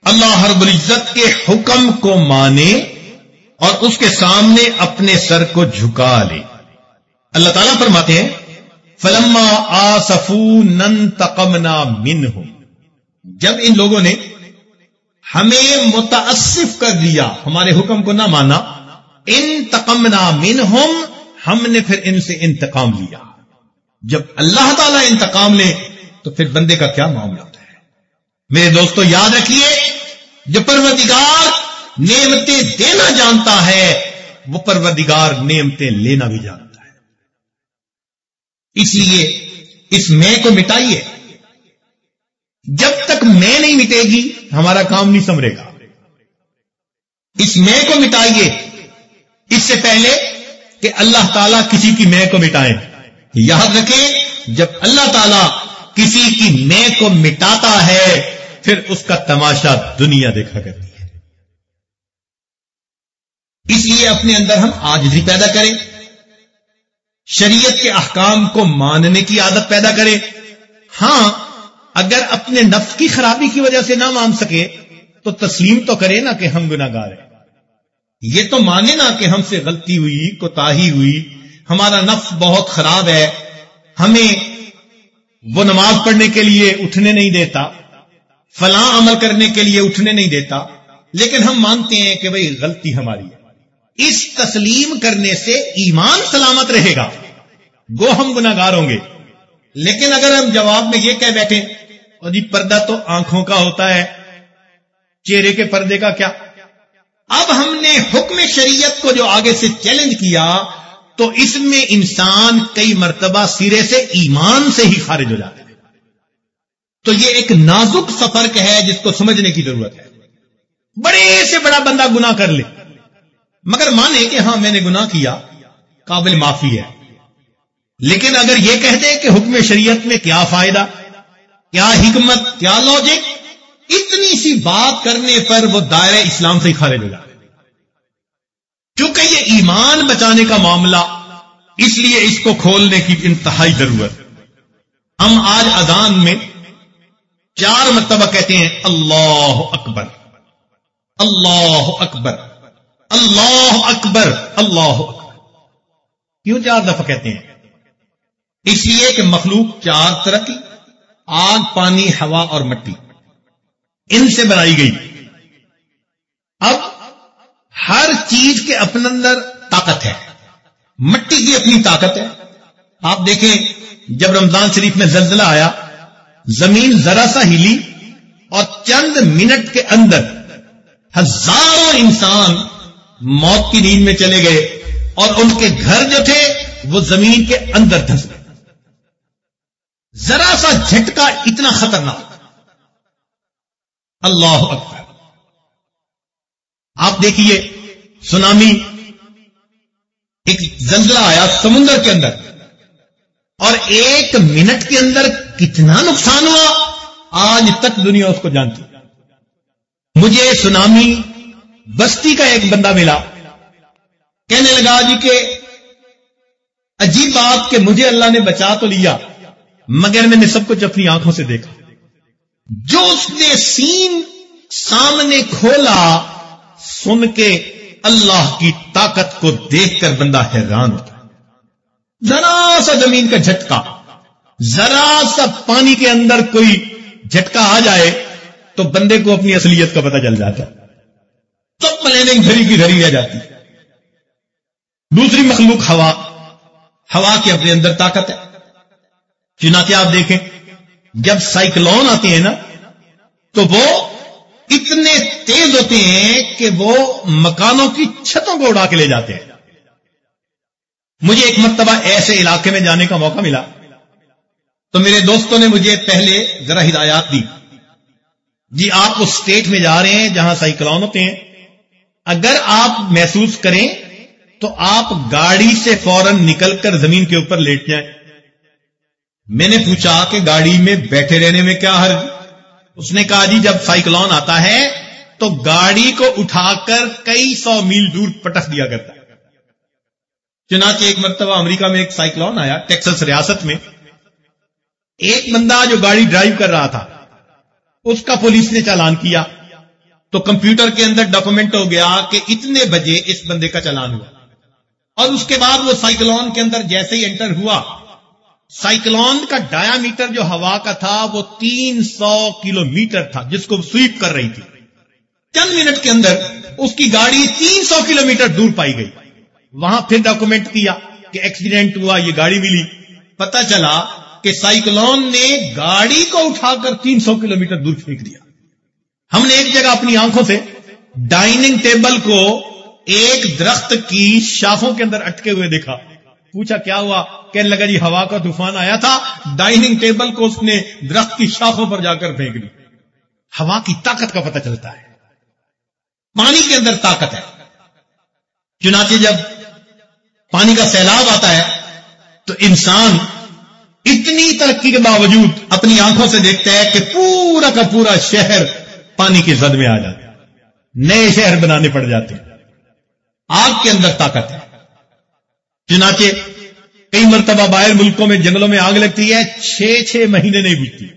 اللہ ہر العزت کے حکم کو مانے اور اس کے سامنے اپنے سر کو جھکا لے اللہ تعالیٰ فرماتے ہیں، فلما آسفو نن تقمنا من جب ان لوگوں نے ہمیں متاثف کر دیا۔ ہمارے حکم کو نہ مانا۔ ان تقمنا من ہم نے پھر ان سے انتقام لیا۔ جب اللہ تعالیٰ انتقام لے، تو پھر بندے کا کیا معاملہ ہوتا ہے؟ میرے دوستو، یاد رکھیے، جو پروردگار نعمتیں دینا جانتا ہے، وہ پروردگار نعمتیں لینا بھی جانتا ہے۔ اس لیے اس میں کو مٹائیے۔ جب میں نہیں مٹے گی، ہمارا کام نہیں سمرے گا۔ اس میں کو مٹائیے۔ اس سے پہلے کہ اللہ تعالیٰ کسی کی میں کو مٹائے۔ یاد رکھیں، جب اللہ تعالیٰ کسی کی میں کو مٹاتا ہے، پھر اس کا تماشا دنیا دیکھا کرتی ہے۔ اس لیے اپنے اندر ہم آج بھی پیدا کریں۔ شریعت کے احکام کو ماننے کی عادت پیدا کریں۔ ہاں اگر اپنے نفس کی خرابی کی وجہ سے نہ مان سکے، تو تسلیم تو کرے نا کہ ہم گناگار ہیں۔ یہ تو مانے نا کہ ہم سے غلطی ہوئی کوتا ہوئی۔ ہمارا نفس بہت خراب ہے۔ ہمیں وہ نماز پڑھنے کے لیے اٹھنے نہیں دیتا، فلاں عمل کرنے کے لیے اٹھنے نہیں دیتا۔ لیکن ہم مانتے ہیں کہ بھئی غلطی ہماری ہے۔ اس تسلیم کرنے سے ایمان سلامت رہے گا۔ گو ہم گناگار ہوں گے۔ لیکن اگر ہم جواب میں یہ کہہ بیٹھے اور جی پردہ تو آنکھوں کا ہوتا ہے۔ چہرے کے پردے کا کیا؟ اب ہم نے حکم شریعت کو جو آگے سے چیلنج کیا، تو اس میں انسان کئی مرتبہ سرے سے ایمان سے ہی خارج ہو جاتا ہے۔ تو یہ ایک نازک سفرک ہے جس کو سمجھنے کی ضرورت ہے۔ بڑے سے بڑا بندہ گنا کر لے۔ مگر مانے کہ ہاں میں نے گنا کیا، قابل معافی ہے۔ لیکن اگر یہ کہہ دے کہ حکم شریعت میں کیا فائدہ؟ کیا حکمت، کیا لاجک اتنی سی بات کرنے پر وہ دائرہ اسلام سے خارج ہو جائے چونکہ یہ ایمان بچانے کا معاملہ، اس لیے اس کو کھولنے کی انتہائی ضرورت۔ ہم آج اذان میں چار مرتبہ کہتے ہیں، اللہ اکبر اللہ اکبر اللہ اکبر اللہ اکبر۔ کیوں چار دفعہ کہتے ہیں؟ اس لیے کہ مخلوق چار طرح کی۔ آگ، پانی، ہوا اور مٹی۔ ان سے بنائی گئی۔ اب ہر چیز کے اپنے اندر طاقت ہے۔ مٹی کی اپنی طاقت ہے۔ آپ دیکھیں، جب رمضان شریف میں زلزلہ آیا، زمین ذرا سا ہلی اور چند منٹ کے اندر ہزاروں انسان موت کی نیند میں چلے گئے اور ان کے گھر جو تھے، وہ زمین کے اندر دھس گئے۔ ذرا سا جھٹکا اتنا خطرناک۔ اللہ اکبر۔ آپ دیکھیے سنامی ایک زلزلہ آیا سمندر کے اندر اور ایک منٹ کے اندر کتنا نقصان ہوا آج تک دنیا اس کو جانتی۔ مجھے سنامی بستی کا ایک بندہ ملا۔ کہنے لگا جی کہ عجیب بات کہ مجھے اللہ نے بچا تو لیا۔ مگر میں نے سب کچھ اپنی آنکھوں سے دیکھا۔ جو اس نے سین سامنے کھولا، سن کے اللہ کی طاقت کو دیکھ کر بندہ حیران ہوتا۔ ذرا سا زمین کا جھٹکا، ذرا سا پانی کے اندر کوئی جھٹکا آ جائے تو بندے کو اپنی اصلیت کا پتہ چل جاتا۔ تو پلیننگ گھری کی گھری رہ جاتی۔ دوسری مخلوق ہوا ہوا کے اپنے اندر طاقت ہے۔ چنانچہ آپ دیکھیں، جب سائیکلون آتے ہیں نا، تو وہ اتنے تیز ہوتے ہیں کہ وہ مکانوں کی چھتوں کو اڑا کے لے جاتے ہیں۔ مجھے ایک مرتبہ ایسے علاقے میں جانے کا موقع ملا۔ تو میرے دوستوں نے مجھے پہلے ذرا ہدایات دی۔ جی آپ اس اسٹیٹ میں جا رہے ہیں جہاں سائیکلون ہوتے ہیں۔ اگر آپ محسوس کریں تو آپ گاڑی سے فوراً نکل کر زمین کے اوپر لیٹ جائیں۔ میں نے پوچھا کہ گاڑی میں بیٹھے رہنے میں کیا حرض اس نے کہا جی جب سائیکلون آتا ہے تو گاڑی کو اٹھا کر کئی سو میل دور پٹک دیا کرتا ہے۔ چنانچہ ایک مرتبہ امریکہ میں ایک سائیکلون آیا ٹیکسس ریاست میں۔ ایک بندہ جو گاڑی ڈرائیو کر رہا تھا، اس کا پولیس نے چالان کیا۔ تو کمپیوٹر کے اندر ڈاکومنٹ ہو گیا کہ اتنے بجے اس بندے کا چالان ہوا۔ اور اس کے بعد وہ سائیکلون کے اندر جیسے ہی انٹر ہوا سائیکلون کا ڈایا میٹر جو ہوا کا تھا وہ تین سو کلو میٹر تھا، جس کو سویپ کر رہی تھی۔ چند منٹ کے اندر اس کی گاڑی تین سو کلو میٹر دور پائی گئی۔ وہاں پھر ڈاکومنٹ کیا کہ ایکسیڈنٹ ہوا، یہ گاڑی ملی۔ پتا چلا کہ سائیکلون نے گاڑی کو اٹھا کر تین سو کلو میٹر دور پھینک دیا۔ ہم نے ایک جگہ اپنی آنکھوں سے ڈائننگ ٹیبل کو ایک درخت کی شاخوں کے اندر اٹکے ہوئے دیکھا۔ پوچھا کیا ہوا؟ کہنے لگا جی ہوا کا طوفان آیا تھا ڈائننگ ٹیبل کو اس نے درخت کی شاخوں پر جا کر پھینک دی۔ ہوا کی طاقت کا پتہ چلتا ہے۔ پانی کے اندر طاقت ہے۔ چنانچہ جب پانی کا سیلاب آتا ہے، تو انسان اتنی ترقی کے باوجود اپنی آنکھوں سے دیکھتا ہے کہ پورا کا پورا شہر پانی کی زد میں آ جاتا ہے۔ نئے شہر بنانے پڑ جاتے ہیں۔ آگ کے اندر طاقت ہے۔ چنانچہ کئی مرتبہ باہر ملکوں میں جنگلوں میں آگ لگتی ہے، چھ چھ مہینے نہیں بجتی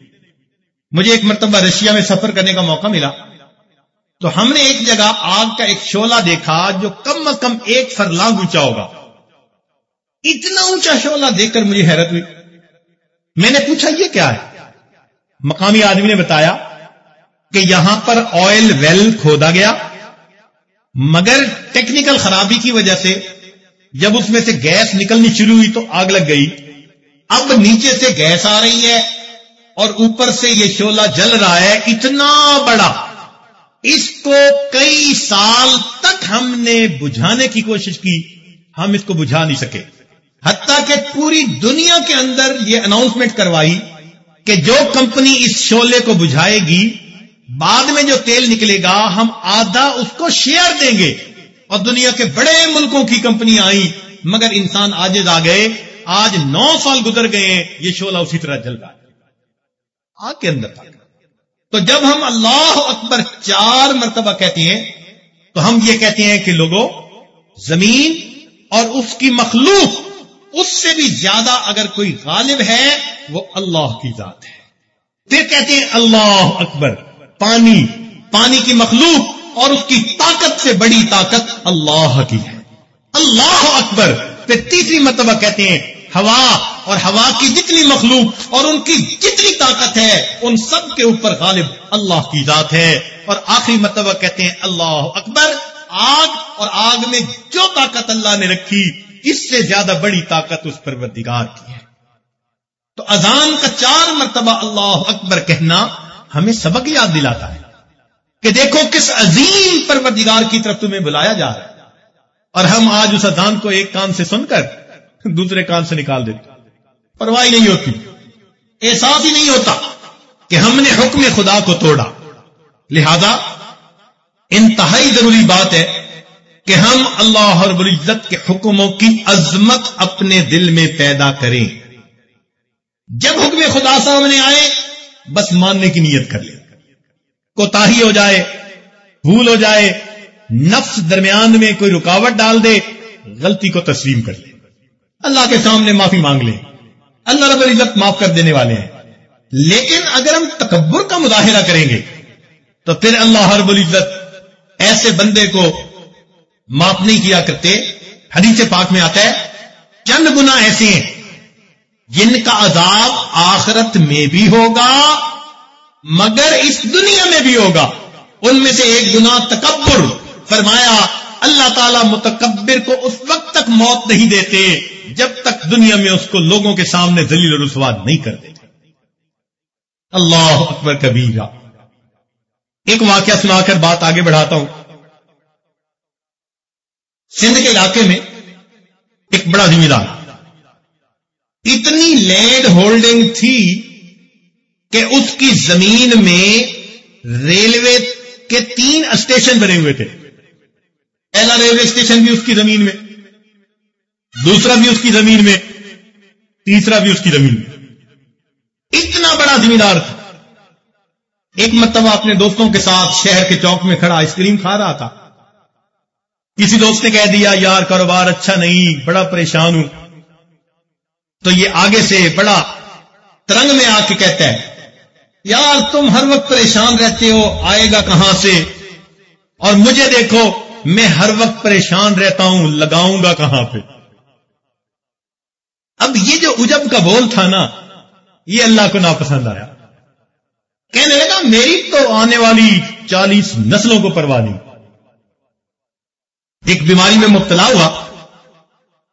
مجھے ایک مرتبہ رشیا میں سفر کرنے کا موقع ملا۔ تو ہم نے ایک جگہ آگ کا ایک شولہ دیکھا جو کم از کم ایک فرلانگ اونچا ہوگا۔ اتنا اونچا شولہ دیکھ کر مجھے حیرت ہوئی۔ میں نے پوچھا، یہ کیا ہے؟ مقامی آدمی نے بتایا کہ یہاں پر آئل ویل کھودا گیا، مگر ٹیکنیکل خرابی کی وجہ سے جب اس میں سے گیس نکلنی شروع ہوئی تو آگ لگ گئی۔ اب نیچے سے گیس آ رہی ہے اور اوپر سے یہ شولہ جل رہا ہے، اتنا بڑا۔ اس کو کئی سال تک ہم نے بجھانے کی کوشش کی، ہم اس کو بجھا نہیں سکے۔ حتیٰ کہ پوری دنیا کے اندر یہ اناؤنسمنٹ کروائی کہ جو کمپنی اس شولے کو بجھائے گی، بعد میں جو تیل نکلے گا، ہم آدھا اس کو شیئر دیں گے۔ اور دنیا کے بڑے ملکوں کی کمپنی آئی مگر انسان آج آ گئے، آج نو سال گزر گئے یہ شولہ اسی طرح جل رہا ہے۔ آگ کے اندر تھا۔ تو جب ہم اللہ اکبر چار مرتبہ کہتے ہیں، تو ہم یہ کہتے ہیں کہ لوگوں زمین اور اس کی مخلوق، اس سے بھی زیادہ اگر کوئی غالب ہے، وہ اللہ کی ذات ہے۔ پھر کہتے ہیں اللہ اکبر، پانی پانی کی مخلوق اور اس کی طاقت سے بڑی طاقت اللہ کی ہے۔ اللہ اکبر۔ پھر تیسری مرتبہ کہتے ہیں، ہوا اور ہوا کی جتنی مخلوق اور ان کی جتنی طاقت ہے، ان سب کے اوپر غالب اللہ کی ذات ہے۔ اور آخری مرتبہ کہتے ہیں، اللہ اکبر۔ آگ اور آگ میں جو طاقت اللہ نے رکھی، اس سے زیادہ بڑی طاقت اس پر ودگار کی ہے۔ تو اذان کا چار مرتبہ اللہ اکبر کہنا ہمیں سبق یاد دلاتا ہے۔ کہ دیکھو کس عظیم پروردگار کی طرف تمہیں بلایا جا رہا ہے۔ اور ہم آج اس اذان کو ایک کان سے سن کر دوسرے کان سے نکال دیتے پرواہ نہیں ہوتی۔ احساس ہی نہیں ہوتا کہ ہم نے حکم خدا کو توڑا۔ لہذا انتہائی ضروری بات ہے کہ ہم اللہ رب العزت کے حکموں کی عظمت اپنے دل میں پیدا کریں۔ جب حکم خدا سامنے آئے، بس ماننے کی نیت کر لیں۔ کوتا ہو جائے، بھول ہو جائے، نفس درمیان میں کوئی رکاوٹ ڈال دے، غلطی کو تسلیم کر لے۔ اللہ کے سامنے معافی مانگ لیں اللہ رب العزت معاف کر دینے والے ہیں۔ لیکن اگر ہم تکبر کا مظاہرہ کریں گے، تو پھر اللہ رب العزت ایسے بندے کو معاف نہیں کیا کرتے۔ حدیث پاک میں آتا ہے، چند گنا ایسے ہیں، جن کا عذاب آخرت میں بھی ہوگا مگر اس دنیا میں بھی ہوگا۔ ان میں سے ایک گنا تکبر۔ فرمایا، اللہ تعالیٰ متکبر کو اس وقت تک موت نہیں دیتے جب تک دنیا میں اس کو لوگوں کے سامنے دلیل رسواد نہیں کر دیتے اللہ اکبر کبیرہ ایک واقعہ سنا کر بات آگے بڑھاتا ہوں۔ سندھ کے علاقے میں ایک بڑا ذمہ دار اتنی لینڈ ہولڈنگ تھی کہ اس کی زمین میں ریلوے کے تین اسٹیشن بنے ہوئے تھے۔ پہلا ریلوے اسٹیشن بھی اس کی زمین میں، دوسرا بھی اس کی زمین میں، تیسرا بھی اس کی زمین میں۔ اتنا بڑا ذمہ دار تھا۔ ایک مرتبہ اپنے دوستوں کے ساتھ شہر کے چوک میں کھڑا آئس کریم کھا رہا تھا۔ کسی دوست نے کہہ دیا، یار، کاروبار اچھا نہیں، بڑا پریشان ہوں۔ تو یہ آگے سے بڑا ترنگ میں آ کے کہتا ہے یار تم ہر وقت پریشان رہتے ہو، آئے گا کہاں سے؟ اور مجھے دیکھو، میں ہر وقت پریشان رہتا ہوں، لگاؤں گا کہاں پہ؟ اب یہ جو اجب کا بول تھا نا، یہ اللہ کو ناپسند آیا۔ کہنے لگا، میری تو آنے والی چالیس نسلوں کو پرواہ نہیں۔ ایک بیماری میں مبتلا ہوا۔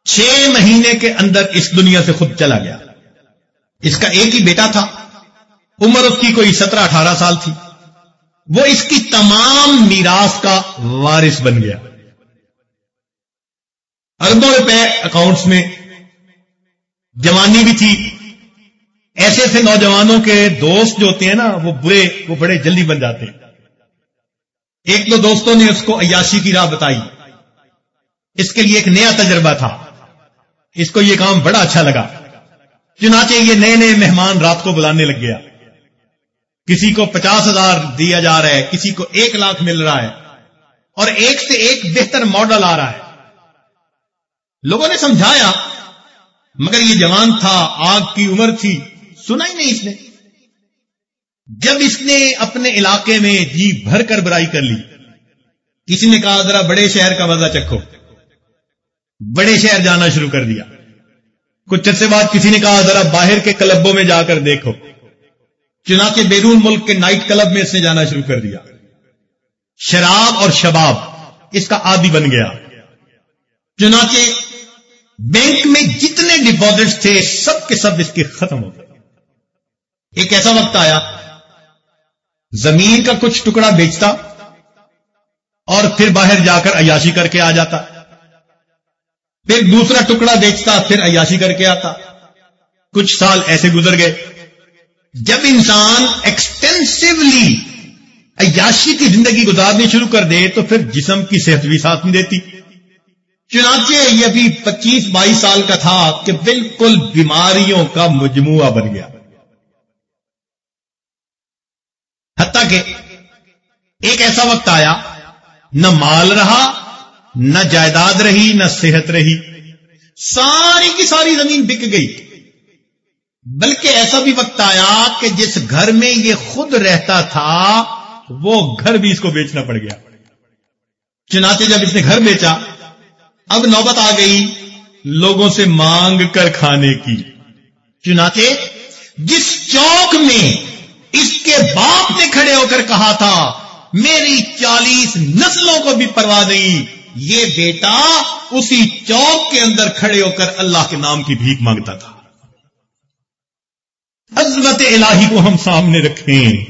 چھ مہینے کے اندر اس دنیا سے خود چلا گیا۔ اس کا ایک ہی بیٹا تھا۔ عمر اس کی کوئی سترہ اٹھارہ سال تھی۔ وہ اس کی تمام میراث کا وارث بن گیا۔ اربوں روپے اکاؤنٹس میں جوانی بھی تھی۔ ایسے ایسے نوجوانوں کے دوست جو ہوتے ہیں نا، وہ برے، وہ بڑے جلدی بن جاتے ہیں۔ ایک دو دوستوں نے اس کو عیاشی کی راہ بتائی۔ اس کے لیے ایک نیا تجربہ تھا۔ اس کو یہ کام بڑا اچھا لگا۔ چنانچہ یہ نئے نئے مہمان رات کو بلانے لگ گیا۔ کسی کو پچاس ہزار دیا جا رہا ہے، کسی کو ایک لاکھ مل رہا ہے۔ اور ایک سے ایک بہتر ماڈل آ رہا ہے۔ لوگوں نے سمجھایا، مگر یہ جوان تھا، آگ کی عمر تھی۔ سنا ہی نہیں اس نے۔ جب اس نے اپنے علاقے میں جی بھر کر برائی کر لی، کسی نے کہا، ذرا بڑے شہر کا وضع چکھو۔ بڑے شہر جانا شروع کر دیا۔ کچھ عرصے بعد کسی نے کہا، ذرا باہر کے کلبوں میں جا کر دیکھو۔ چنانچہ بیرون ملک کے نائٹ کلب میں اس نے جانا شروع کر دیا۔ شراب اور شباب اس کا عادی بن گیا۔ چنانچہ بینک میں جتنے ڈپازٹس تھے، سب کے سب اس کے ختم ہو گئے۔ ایک ایسا وقت آیا، زمین کا کچھ ٹکڑا بیچتا اور پھر باہر جا کر عیاشی کر کے آ جاتا۔ پھر دوسرا ٹکڑا بیچتا، پھر عیاشی کر کے آتا۔ کچھ سال ایسے گزر گئے۔ جب انسان ایکسٹینسولی عیاشی کی زندگی گزارنی شروع کر دے تو پھر جسم کی صحت بھی ساتھ نہیں دیتی۔ چنانچہ یہ ابھی پچیس بائیس سال کا تھا کہ بالکل بیماریوں کا مجموعہ بن گیا۔ حتیٰ کہ ایک ایسا وقت آیا، نہ مال رہا، نہ جائیداد رہی، نہ صحت رہی۔ ساری کی ساری زمین بک گئی۔ بلکہ ایسا بھی وقت آیا کہ جس گھر میں یہ خود رہتا تھا، وہ گھر بھی اس کو بیچنا پڑ گیا۔ چنانچہ جب اس نے گھر بیچا، اب نوبت آ گئی لوگوں سے مانگ کر کھانے کی۔ چنانچہ جس چوک میں اس کے باپ نے کھڑے ہو کر کہا تھا، میری چالیس نسلوں کو بھی پرواہ نہیں، یہ بیٹا اسی چوک کے اندر کھڑے ہو کر اللہ کے نام کی بھیک مانگتا تھا۔ عظمت الہی کو ہم سامنے رکھیں۔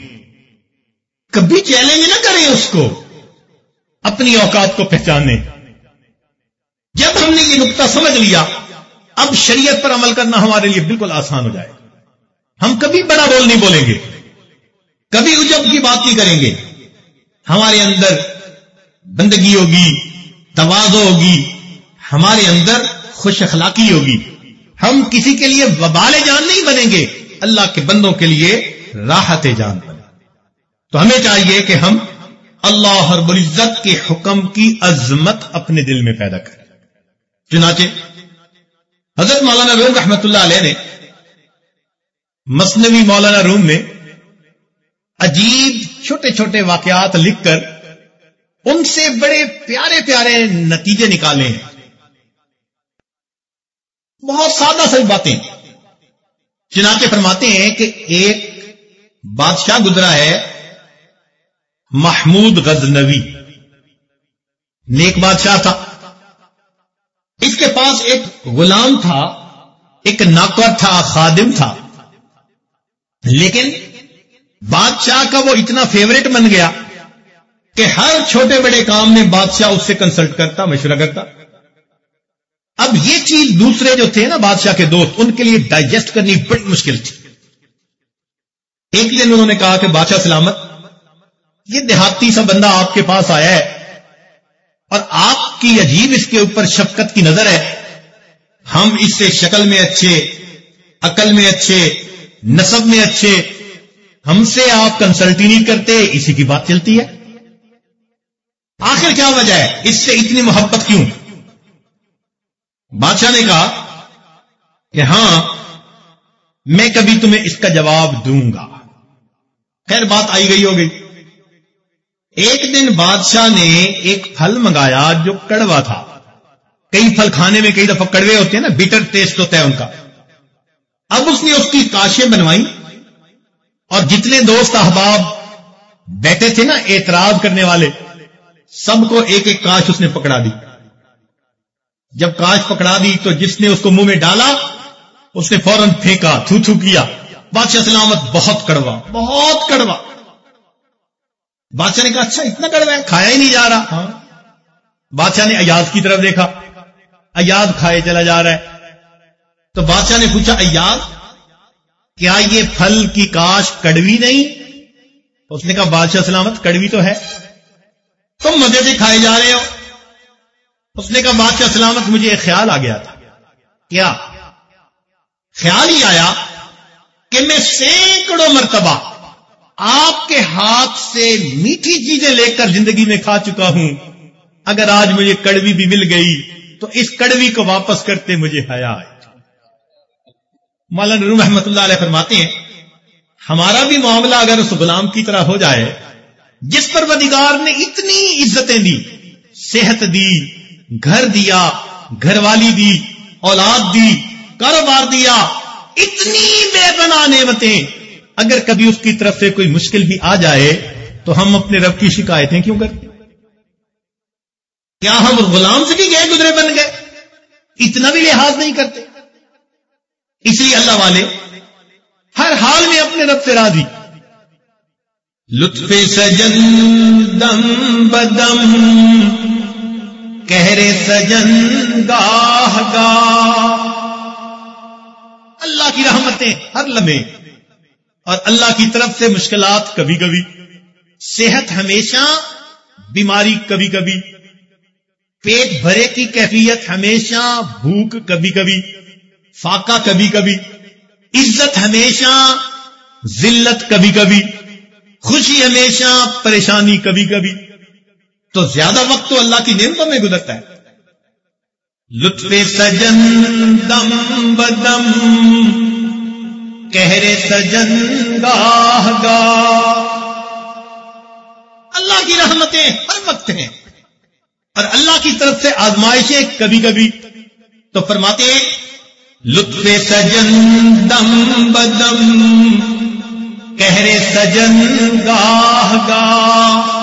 کبھی چیلنج نہ کریں اس کو، اپنی اوقات کو پہچانے جب ہم نے یہ نقطہ سمجھ لیا، اب شریعت پر عمل کرنا ہمارے لیے بالکل آسان ہو جائے۔ ہم کبھی بڑا بول نہیں بولیں گے، کبھی اجب کی بات نہیں کریں گے۔ ہمارے اندر بندگی ہوگی، توازو ہوگی، ہمارے اندر خوش اخلاقی ہوگی۔ ہم کسی کے لیے وبال جان نہیں بنیں گے۔ اللہ کے بندوں کے لیے راحت جان بنے۔ تو ہمیں چاہیے کہ ہم اللہ اور العزت کے حکم کی عظمت اپنے دل میں پیدا کریں۔ چنانچہ، حضرت مولانا روم رحمت اللہ علیہ نے مصنوی مولانا روم میں عجیب چھوٹے چھوٹے واقعات لکھ کر ان سے بڑے پیارے پیارے نتیجے نکالے ہیں۔ بہت سادہ سی باتیں۔ چنانچہ فرماتے ہیں کہ ایک بادشاہ گزرا ہے، محمود غزنوی۔ نیک بادشاہ تھا۔ اس کے پاس ایک غلام تھا، ایک ناکر تھا، خادم تھا۔ لیکن بادشاہ کا وہ اتنا فیوریٹ بن گیا کہ ہر چھوٹے بڑے کام میں بادشاہ اس سے کنسلٹ کرتا، مشورہ کرتا۔ اب یہ چیز دوسرے جو تھے نا بادشاہ کے دوست، ان کے لیے ڈائجسٹ کرنی بڑی مشکل تھی۔ ایک دن انہوں نے کہا کہ بادشاہ سلامت، یہ دیہاتی سا بندہ آپ کے پاس آیا ہے اور آپ کی عجیب اس کے اوپر شفقت کی نظر ہے۔ ہم اس سے شکل میں اچھے، عقل میں اچھے نصب میں اچھے، ہم سے آپ کنسلٹ ہی نہیں کرتے، اسی کی بات چلتی ہے۔ آخر کیا وجہ ہے؟ اس سے اتنی محبت کیوں؟ بادشاہ نے کہا کہ ہاں میں کبھی تمہیں اس کا جواب دوں گا۔ خیر، بات آئی گئی ہو گئی ایک دن بادشاہ نے ایک پھل منگایا جو کڑوا تھا۔ کئی پھل کھانے میں کئی دفعہ کڑوے ہوتے ہیں نا بیٹر ٹیسٹ ہوتا ہے ان کا۔ اب اس نے اس کی کاشیں بنوائی اور جتنے دوست احباب بیٹھے تھے نا، اعتراض کرنے والے، سب کو ایک ایک کاش اس نے پکڑا دی۔ جب کاش پکڑا دی تو جس نے اس کو منہ میں ڈالا، اس نے فوراً پھینکا تھو تھو کیا۔ بادشاہ سلامت بہت کڑوا۔ بہت کڑوا۔ بادشاہ نے کہا اچھا اتنا کڑوا ہے۔ کھایا ہی نہیں جا رہا۔ ہاں۔ بادشاہ نے ایاز کی طرف دیکھا۔ ایاز کھائے چلا جا رہا ہے۔ تو بادشاہ نے پوچھا، ایاز، کیا یہ پھل کی کاش کڑوی نہیں؟ اس نے کہا، بادشاہ سلامت، کڑوی تو ہے۔ تم مزے سے کھائے جا رہے ہو۔ اس نے کہا، بادشاہ سلامت، مجھے ایک خیال آ گیا تھا۔ کیا؟ خیال ہی آیا کہ میں سینکڑوں مرتبہ آپ کے ہاتھ سے میٹھی چیزیں لے کر زندگی میں کھا چکا ہوں۔ اگر آج مجھے کڑوی بھی مل گئی، تو اس کڑوی کو واپس کرتے مجھے حیا آئے مولانا روم احمد اللہ علیہ فرماتے ہیں، ہمارا بھی معاملہ اگر اس غلام کی طرح ہو جائے، جس پر ودیگار نے اتنی عزتیں دی، صحت دی گھر دیا گھر والی دی، اولاد دی، کاروبار دیا، اتنی بے پناہ نعمتیں۔ اگر کبھی اس کی طرف سے کوئی مشکل بھی آ جائے، تو ہم اپنے رب کی شکایتیں کیوں کرتے کیا ہم غلام سے بھی گئے، گزرے بن گئے۔ اتنا بھی لحاظ نہیں کرتے۔ اس لیے اللہ والے، ہر حال میں اپنے رب سے راضی۔ لطف سجن، دم بدم کہرے سجن گاہ گاہ اللہ کی رحمتیں ہر لمحے اور اللہ کی طرف سے مشکلات کبھی کبھی، صحت ہمیشہ بیماری کبھی کبھی، پیٹ بھرے کی کیفیت ہمیشہ بھوک کبھی کبھی، فاقہ کبھی کبھی، عزت ہمیشہ ذلت کبھی کبھی، خوشی ہمیشہ پریشانی کبھی کبھی۔ تو زیادہ وقت تو اللہ کی نعمتوں میں گزرتا ہے۔ لطف سجن، دم بدم کہرے سجن، گاہ گاہ۔ اللہ کی رحمتیں ہر وقت ہیں۔ اور اللہ کی طرف سے آزمائشیں کبھی کبھی تو فرماتے ہیں، لطف سجن، دم بدم کہرے سجن، گاہ گاہ۔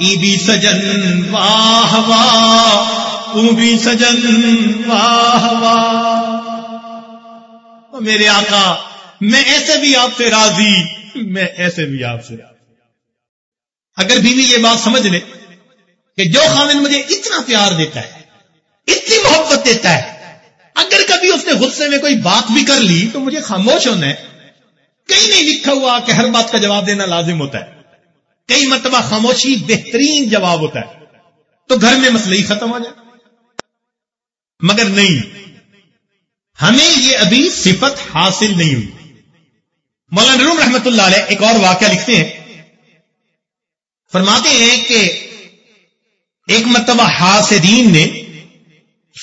ای بھی سجن واہ واہ بھی سجن واہ واہ۔ میرے آقا، میں ایسے بھی آپ سے راضی، میں ایسے بھی آپ سے راضی۔ اگر بیوی یہ بات سمجھ لے کہ جو خامن مجھے اتنا پیار دیتا ہے، اتنی محبت دیتا ہے، اگر کبھی اس نے غصے میں کوئی بات بھی کر لی تو مجھے خاموش ہونا ہے۔ کہیں نہیں لکھا ہوا کہ ہر بات کا جواب دینا لازم ہوتا ہے۔ کئی مرتبہ خاموشی بہترین جواب ہوتا ہے۔ تو گھر میں مسئلہ ہی ختم ہو جائے۔ مگر نہیں، ہمیں یہ ابھی صفت حاصل نہیں ہوئی۔ مولانا روم رحمت اللہ علیہ ایک اور واقعہ لکھتے ہیں۔ فرماتے ہیں کہ ایک مرتبہ حاسدین نے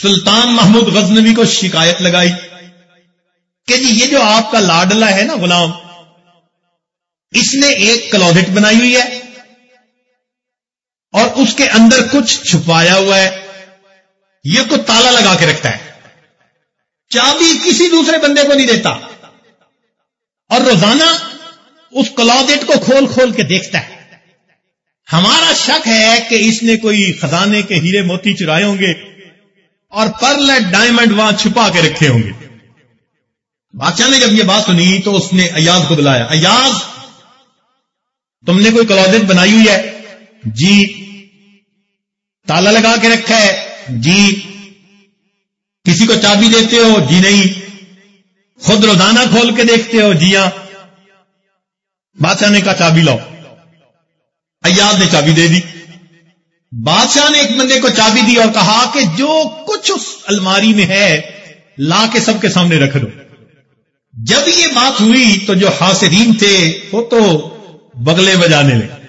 سلطان محمود غزنوی کو شکایت لگائی کہ جی یہ جو آپ کا لاڈلا ہے نا غلام اس نے ایک کلوڈٹ بنائی ہوئی ہے اور اس کے اندر کچھ چھپایا ہوا ہے۔ یہ کو تالا لگا کے رکھتا ہے۔ چابی کسی دوسرے بندے کو نہیں دیتا۔ اور روزانہ اس کلوڈٹ کو کھول کھول کے دیکھتا ہے۔ ہمارا شک ہے کہ اس نے کوئی خزانے کے ہیرے موتی چرائے ہوں گے اور پرل ڈائمنڈ وہاں چھپا کے رکھے ہوں گے۔ بادشاہ نے جب یہ بات سنی تو اس نے ایاز کو بلایا۔ ایاز تم نے کوئی کلوڈٹ بنائی ہوئی ہے؟ جی۔ تالا لگا کے رکھا ہے؟ جی۔ کسی کو چابی دیتے ہو؟ جی نہیں۔ خود روزانہ کھول کے دیکھتے ہو؟ جی ہاں۔ بادشاہ نے کہا، چابی لاؤ۔ ایاد نے چابی دے دی۔ بادشاہ نے ایک بندے کو چابی دی اور کہا کہ جو کچھ اس الماری میں ہے، لا کے سب کے سامنے رکھ دو۔ جب یہ بات ہوئی تو جو حاصرین تھے، وہ تو بگلے بجانے لگے۔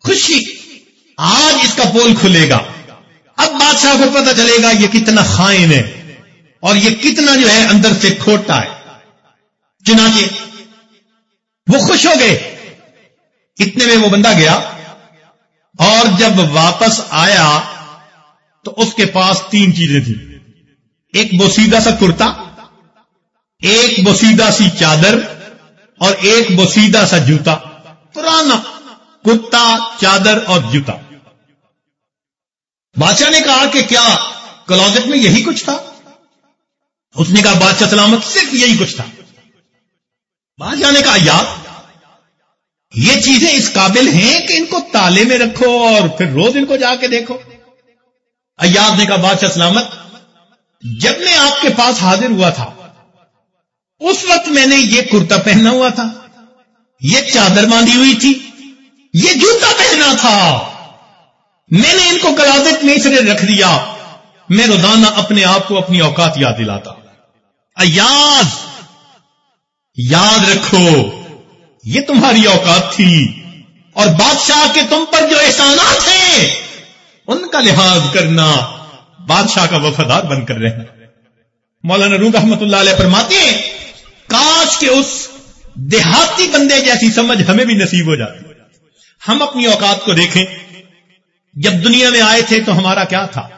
خوشی، آج اس کا پول کھلے گا۔ اب بادشاہ کو پتہ چلے گا یہ کتنا خائن ہے اور یہ کتنا جو ہے اندر سے کھوٹا ہے۔ چنانچہ وہ خوش ہو گئے۔ اتنے میں وہ بندہ گیا اور جب واپس آیا تو اس کے پاس تین چیزیں تھیں۔ ایک بوسیدہ سا کرتا، ایک بوسیدہ سی چادر اور ایک بوسیدہ سا جوتا۔ پرانا کرتا چادر اور جوتا۔ بادشاہ نے کہا کہ کیا کلوزٹ میں یہی کچھ تھا؟ اس نے کہا بادشاہ سلامت صرف یہی کچھ تھا۔ بادشاہ نے کہا یار یہ چیزیں اس قابل ہیں کہ ان کو تالے میں رکھو اور پھر روز ان کو جا کے دیکھو۔ ایاد نے کہا، بادشاہ سلامت، جب میں آپ کے پاس حاضر ہوا تھا، اس وقت میں نے یہ کرتا پہنا ہوا تھا۔ یہ چادر باندھی ہوئی تھی، یہ جوتا پہنا تھا۔ میں نے ان کو کلازت میں اس رکھ دیا۔ میں روزانہ اپنے آپ کو اپنی اوقات یاد دلاتا۔ ایاز، یاد رکھو، یہ تمہاری اوقات تھی۔ اور بادشاہ کے تم پر جو احسانات ہیں، ان کا لحاظ کرنا بادشاہ کا وفادار بن کر رہنا۔ مولانا روح رحمت اللہ علیہ فرماتے ہیں، کاش کے اس دیہاتی بندے جیسی سمجھ ہمیں بھی نصیب ہو جاتی۔ ہم اپنی اوقات کو دیکھیں۔ جب دنیا میں آئے تھے تو ہمارا کیا تھا؟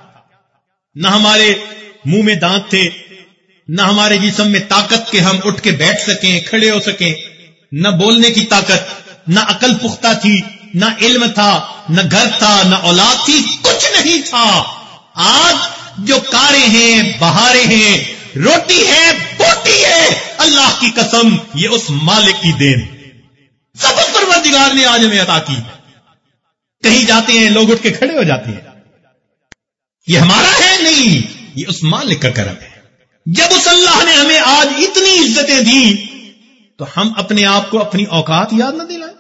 نہ ہمارے منہ میں دانت تھے، نہ ہمارے جسم میں طاقت کے ہم اٹھ کے بیٹھ سکیں، کھڑے ہو سکیں۔ نہ بولنے کی طاقت، نہ عقل پختہ تھی، نہ علم تھا، نہ گھر تھا، نہ اولاد تھی، کچھ نہیں تھا۔ آج جو کارے ہیں بہارے ہیں، روٹی ہے، بوٹی ہے۔ اللہ کی قسم، یہ اس مالک کی دین۔ سب پروردگار نے آج ہمیں عطا کی۔ کہیں جاتے ہیں، لوگ اٹھ کے کھڑے ہو جاتے ہیں۔ یہ ہمارا ہے نہیں، یہ اس مالک کا کرم ہے۔ جب اس اللہ نے ہمیں آج اتنی عزتیں دی تو ہم اپنے آپ کو اپنی اوقات یاد نہ دلائیں۔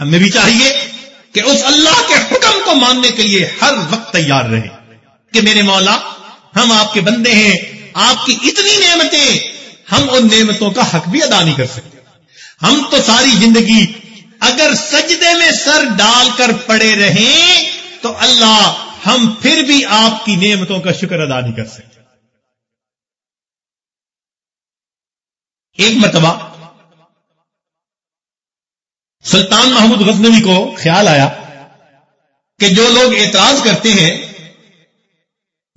ہمیں بھی چاہیے کہ اس اللہ کے حکم کو ماننے کے لیے ہر وقت تیار رہے۔ کہ میرے مولا، ہم آپ کے بندے ہیں، آپ کی اتنی نعمتیں ہم ان نعمتوں کا حق بھی ادا نہیں کر سکتے۔ ہم تو ساری زندگی اگر سجدے میں سر ڈال کر پڑے رہیں تو اللہ ہم پھر بھی آپ کی نعمتوں کا شکر ادا نہیں کر سکتے۔ ایک مرتبہ سلطان محمود غزنوی کو خیال آیا کہ جو لوگ اعتراض کرتے ہیں،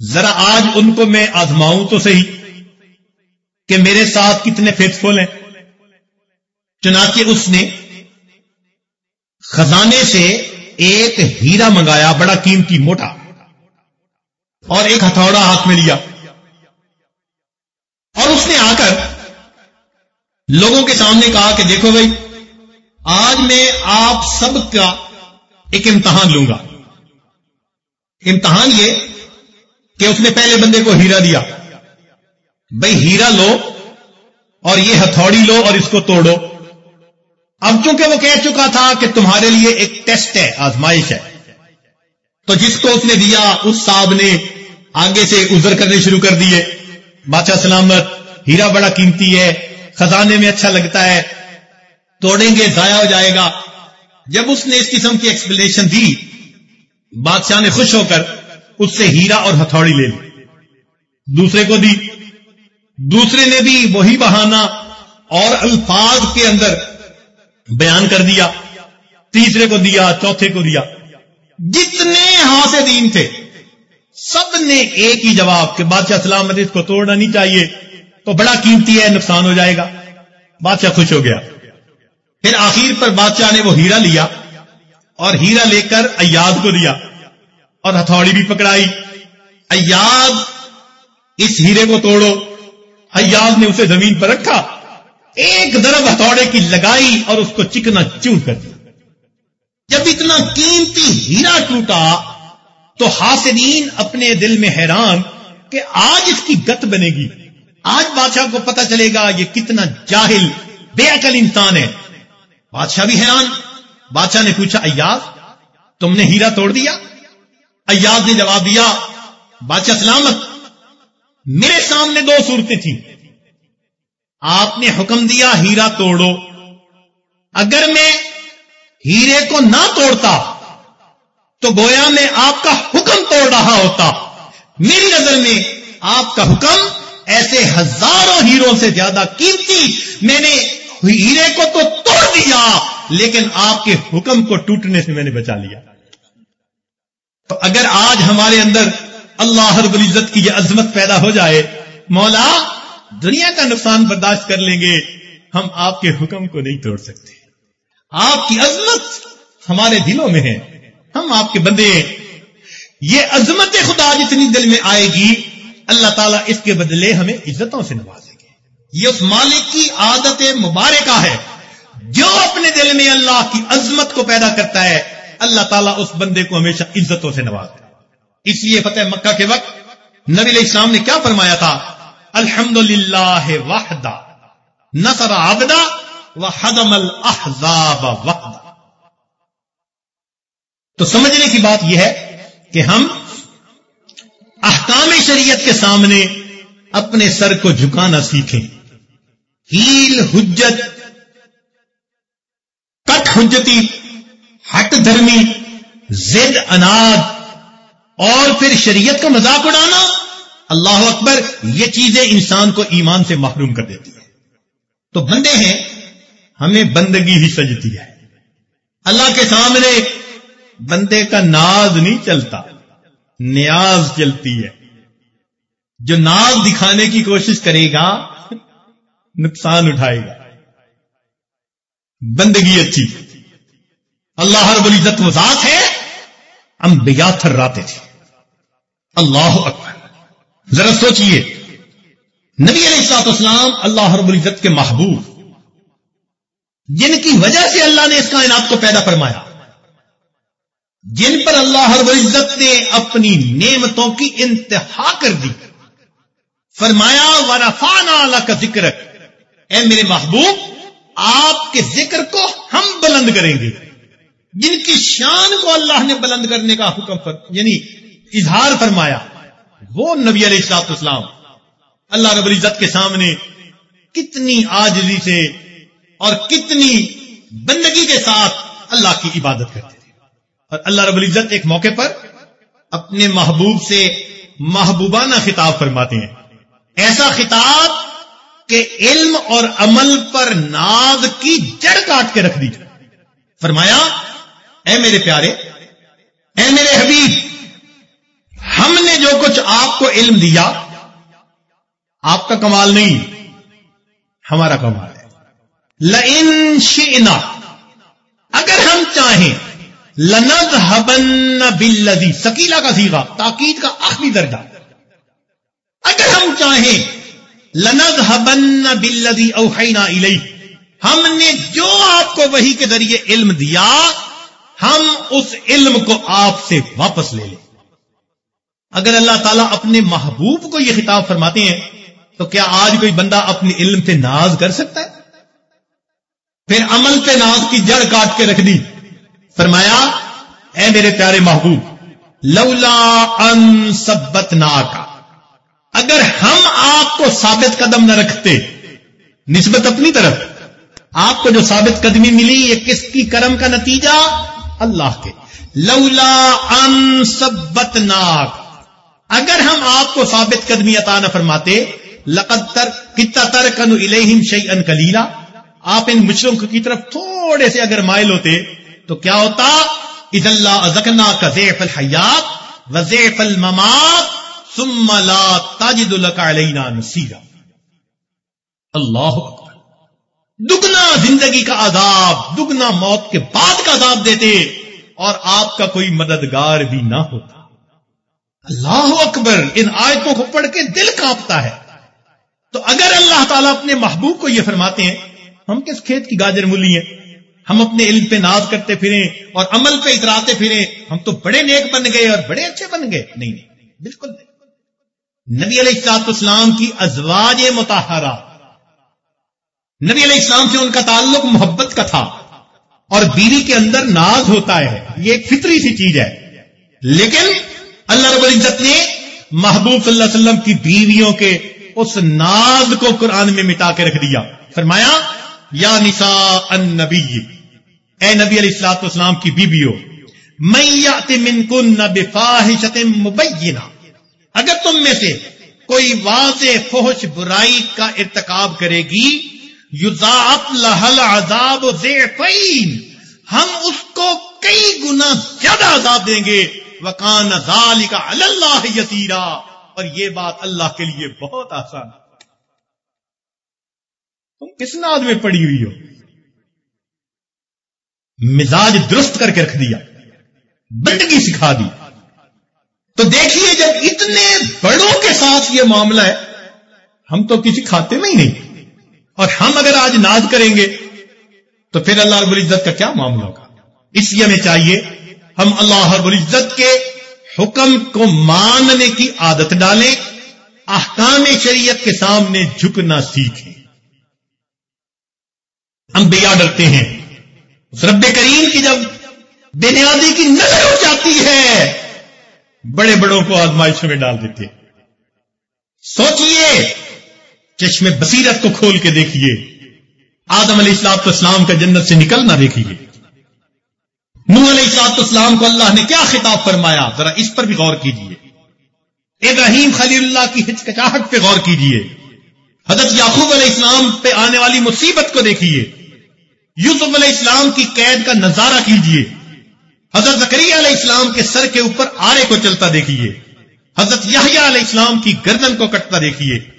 ذرا آج ان کو میں آزماؤں تو صحیح۔ کہ میرے ساتھ کتنے فیتھ فل ہیں۔ چنانچہ اس نے خزانے سے ایک ہیرا منگایا، بڑا قیمتی، موٹا، اور ایک ہتھوڑا ہاتھ میں لیا۔ اور اس نے آ کر لوگوں کے سامنے کہا کہ دیکھو بھائی، آج میں آپ سب کا ایک امتحان لوں گا۔ امتحان یہ کہ اس نے پہلے بندے کو ہیرا دیا۔ بھائی ہیرا لو اور یہ ہتھوڑی لو اور اس کو توڑو۔ اب چونکہ وہ کہہ چکا تھا کہ تمہارے لیے ایک ٹیسٹ ہے، آزمائش ہے، تو جس کو اس نے دیا، اس صاحب نے آگے سے ازر کرنے شروع کر دیے۔ بادشاہ سلامت، ہیرا بڑا قیمتی ہے، خزانے میں اچھا لگتا ہے، توڑیں گے، ضائع ہو جائے گا۔ جب اس نے اس قسم کی ایکسپلینیشن دی، بادشاہ نے خوش ہو کر اس سے ہیرا اور ہتھوڑی لے لی۔ دوسرے کو دی۔ دوسرے نے بھی وہی بہانا اور الفاظ کے اندر بیان کر دیا، تیسرے کو دیا، چوتھے کو دیا۔ جتنے ہاں دین تھے، سب نے ایک ہی جواب کہ بادشاہ سلامت اس کو توڑنا نہیں چاہیے، تو بڑا قیمتی ہے، نقصان ہو جائے گا۔ بادشاہ خوش ہو گیا۔ پھر آخر پر بادشاہ نے وہ ہیرا لیا اور ہیرا لے کر ایاد کو دیا اور ہتھوڑی بھی پکڑائی۔ ایاد اس ہیرے کو توڑو۔ ایاد نے اسے زمین پر رکھا۔ ایک درب ہتھوڑے کی لگائی اور اس کو چکنا چور کر دیا۔ جب اتنا قیمتی ہیرا ٹوٹا تو حاسدین اپنے دل میں حیران کہ آج اس کی گت بنے گی۔ آج بادشاہ کو پتا چلے گا یہ کتنا جاہل، بے عقل انسان ہے۔ بادشاہ بھی حیران۔ بادشاہ نے پوچھا، ایاز، تم نے ہیرا توڑ دیا؟ ایاز نے جواب دیا، بادشاہ سلامت۔ میرے سامنے دو صورتیں تھیں۔ آپ نے حکم دیا ہیرا توڑو۔ اگر میں ہیرے کو نہ توڑتا تو گویا میں آپ کا حکم توڑ رہا ہوتا۔ میری نظر میں آپ کا حکم ایسے ہزاروں ہیروں سے زیادہ قیمتی۔ میں نے ہیرے کو تو توڑ دیا، لیکن آپ کے حکم کو ٹوٹنے سے میں نے بچا لیا۔ تو اگر آج ہمارے اندر اللہ رب العزت کی یہ عظمت پیدا ہو جائے، مولا دنیا کا نقصان برداشت کر لیں گے، ہم آپ کے حکم کو نہیں توڑ سکتے۔ آپ کی عظمت ہمارے دلوں میں ہے، ہم آپ کے بندے ہیں۔ یہ عظمت خدا جتنی دل میں آئے گی، اللہ تعالیٰ اس کے بدلے ہمیں عزتوں سے نوازیں گے۔ یہ اس مالک کی عادت مبارکہ ہے، جو اپنے دل میں اللہ کی عظمت کو پیدا کرتا ہے، اللہ تعالیٰ اس بندے کو ہمیشہ عزتوں سے نوازتا ہے۔ اس لیے فتح مکہ کے وقت نبی علیہ السلام نے کیا فرمایا تھا؟ الحمد للہ وحدہ، نصر آبدا و حدم الحضاب وحدہ۔ تو سمجھنے کی بات یہ ہے کہ ہم احکام شریعت کے سامنے اپنے سر کو جھکانا سیکھیں۔ ہیل حجت، کٹ حجتی، ہٹ دھرمی، زد اناد اور پھر شریعت کا مذاق اڑانا۔ اللہ اکبر، یہ چیزیں انسان کو ایمان سے محروم کر دیتی ہے تو بندے ہیں، ہمیں بندگی ہی سجتی ہے۔ اللہ کے سامنے بندے کا ناز نہیں چلتا، نیاز چلتی ہے۔ جو ناز دکھانے کی کوشش کرے گا، نقصان اٹھائے گا۔ بندگی اچھی۔ اللہ رب العزت وزاد ہے ہم بیا تھر راتے تھے۔ اللہ اکبر۔ ذرا سوچئے۔ نبی علیہ السلاط اسلام اللہ رب العزت کے محبوب۔ جن کی وجہ سے اللہ نے اس کائنات کو پیدا فرمایا۔ جن پر اللہ رب العزت نے اپنی نعمتوں کی انتہا کر دی۔ فرمایا ورفانا کا ذکر اے میرے محبوب، آپ کے ذکر کو ہم بلند کریں گے۔ جن کی شان کو اللہ نے بلند کرنے کا حکم فر یعنی اظہار فرمایا، وہ نبی علیہ السلاط اسلام اللہ رب العزت کے سامنے کتنی آجزی سے اور کتنی بندگی کے ساتھ اللہ کی عبادت کرتے تھے۔ اور اللہ رب العزت ایک موقع پر اپنے محبوب سے محبوبانہ خطاب فرماتے ہیں۔ ایسا خطاب کہ علم اور عمل پر ناز کی جڑ کاٹ کے رکھ دی فرمایا اے میرے پیارے، اے میرے حبیب، ہم نے جو کچھ آپ کو علم دیا، آپ کا کمال نہیں، ہمارا کمال ہے۔ لن شینا اگر ہم چاہیں لنز ہبن بلدی سکیلا کا سیگا تاکید کا آخری درجہ۔ اگر ہم چاہیں لنز ہبن بلدی اوہینا الئی ہم نے جو آپ کو وہی کے ذریعے علم دیا ہم اس علم کو آپ سے واپس لے لیں۔ اگر اللہ تعالیٰ اپنے محبوب کو یہ خطاب فرماتے ہیں، تو کیا آج کوئی بندہ اپنے علم پہ ناز کر سکتا ہے؟ پھر عمل پہ ناز کی جڑ کاٹ کے رکھ دی۔ فرمایا، اے میرے پیارے محبوب، لولا ان سبت کا اگر ہم آپ کو ثابت قدم نہ رکھتے، نسبت اپنی طرف، آپ کو جو ثابت قدمی ملی، یہ کس کی کرم کا نتیجہ؟ اللہ کے۔ لولا ان سبت اگر ہم آپ کو ثابت قدمی عطا نہ فرماتے لقتر کتا تر کنو الہم شی ان کلیلا آپ ان مشرق کی طرف تھوڑے سے اگر مائل ہوتے، تو کیا ہوتا؟ عید اللہ ازکنا کا زیف الحیات وزیف الممات، ثم لا تاجد لك علینا نصیرا۔ اللہ اکبر۔ دگنا زندگی کا عذاب، دگنا موت کے بعد کا عذاب دیتے اور آپ کا کوئی مددگار بھی نہ ہوتا۔ اللہ اکبر، ان آیتوں کو پڑھ کے دل کانپتا ہے۔ تو اگر اللہ تعالیٰ اپنے محبوب کو یہ فرماتے ہیں، ہم کس کھیت کی گاجر ملی ہیں؟ ہم اپنے علم پہ ناز کرتے پھریں اور عمل پہ اتراتے پھریں، ہم تو بڑے نیک بن گئے اور بڑے اچھے بن گئے۔ نہیں نہیں، بالکل نہیں۔ نبی علیہ السلاط اسلام کی ازواج متحرہ نبی علیہ السلام سے ان کا تعلق محبت کا تھا اور بیوی کے اندر ناز ہوتا ہے یہ ایک فطری سی چیز ہے لیکن اللہ رب العزت نے محبوب صلی اللہ علیہ وسلم کی بیویوں کے اس ناز کو قرآن میں مٹا کے رکھ دیا۔ فرمایا، یا نسا ان نبی اے نبی علیہ السلاط اسلام کی بیویوں مبینہ۔ اگر تم میں سے کوئی واضح فوش برائی کا ارتکاب کرے گی یوزاف لہل عذاب ضعفین۔ ہم اس کو کئی گنا زیادہ عذاب دیں گے۔ وکان ذالک اللہ یسیرا۔ اور یہ بات اللہ کے لیے بہت آسان تم کس ناد میں پڑی ہوئی ہو؟ مزاج درست کر کے رکھ دیا۔ بندگی سکھا دی۔ تو دیکھیے جب اتنے بڑوں کے ساتھ یہ معاملہ ہے، ہم تو کسی کھاتے میں ہی نہیں۔ اور ہم اگر آج ناز کریں گے تو پھر اللہ رب العزت کا کیا معاملہ ہوگا؟ اس لیے ہمیں چاہیے ہم اللہ رب العزت کے حکم کو ماننے کی عادت ڈالیں، احکام شریعت کے سامنے جھکنا سیکھیں۔ ہم بیا ڈرتے ہیں رب کریم کی جب بنیادی کی نظر ہو جاتی ہے، بڑے بڑوں کو آزمائشوں میں ڈال دیتے سوچئے چشم بصیرت کو کھول کے دیکھیے۔ آدم علیہ السلاط اسلام کا جنت سے نکلنا دیکھیے۔ نور علیہ السلاط اسلام کو اللہ نے کیا خطاب فرمایا؟ ذرا اس پر بھی غور کیجیے۔ ابراہیم خلی اللہ کی ہچکچاہٹ پہ غور کیجیے۔ حضرت یعقوب علیہ السلام پہ آنے والی مصیبت کو دیکھیے۔ یوسف علیہ السلام کی قید کا نظارہ کیجیے۔ حضرت زکری علیہ السلام کے سر کے اوپر آرے کو چلتا دیکھیے۔ حضرت یحییٰ علیہ السلام کی گردن کو کٹتا دیکھیے۔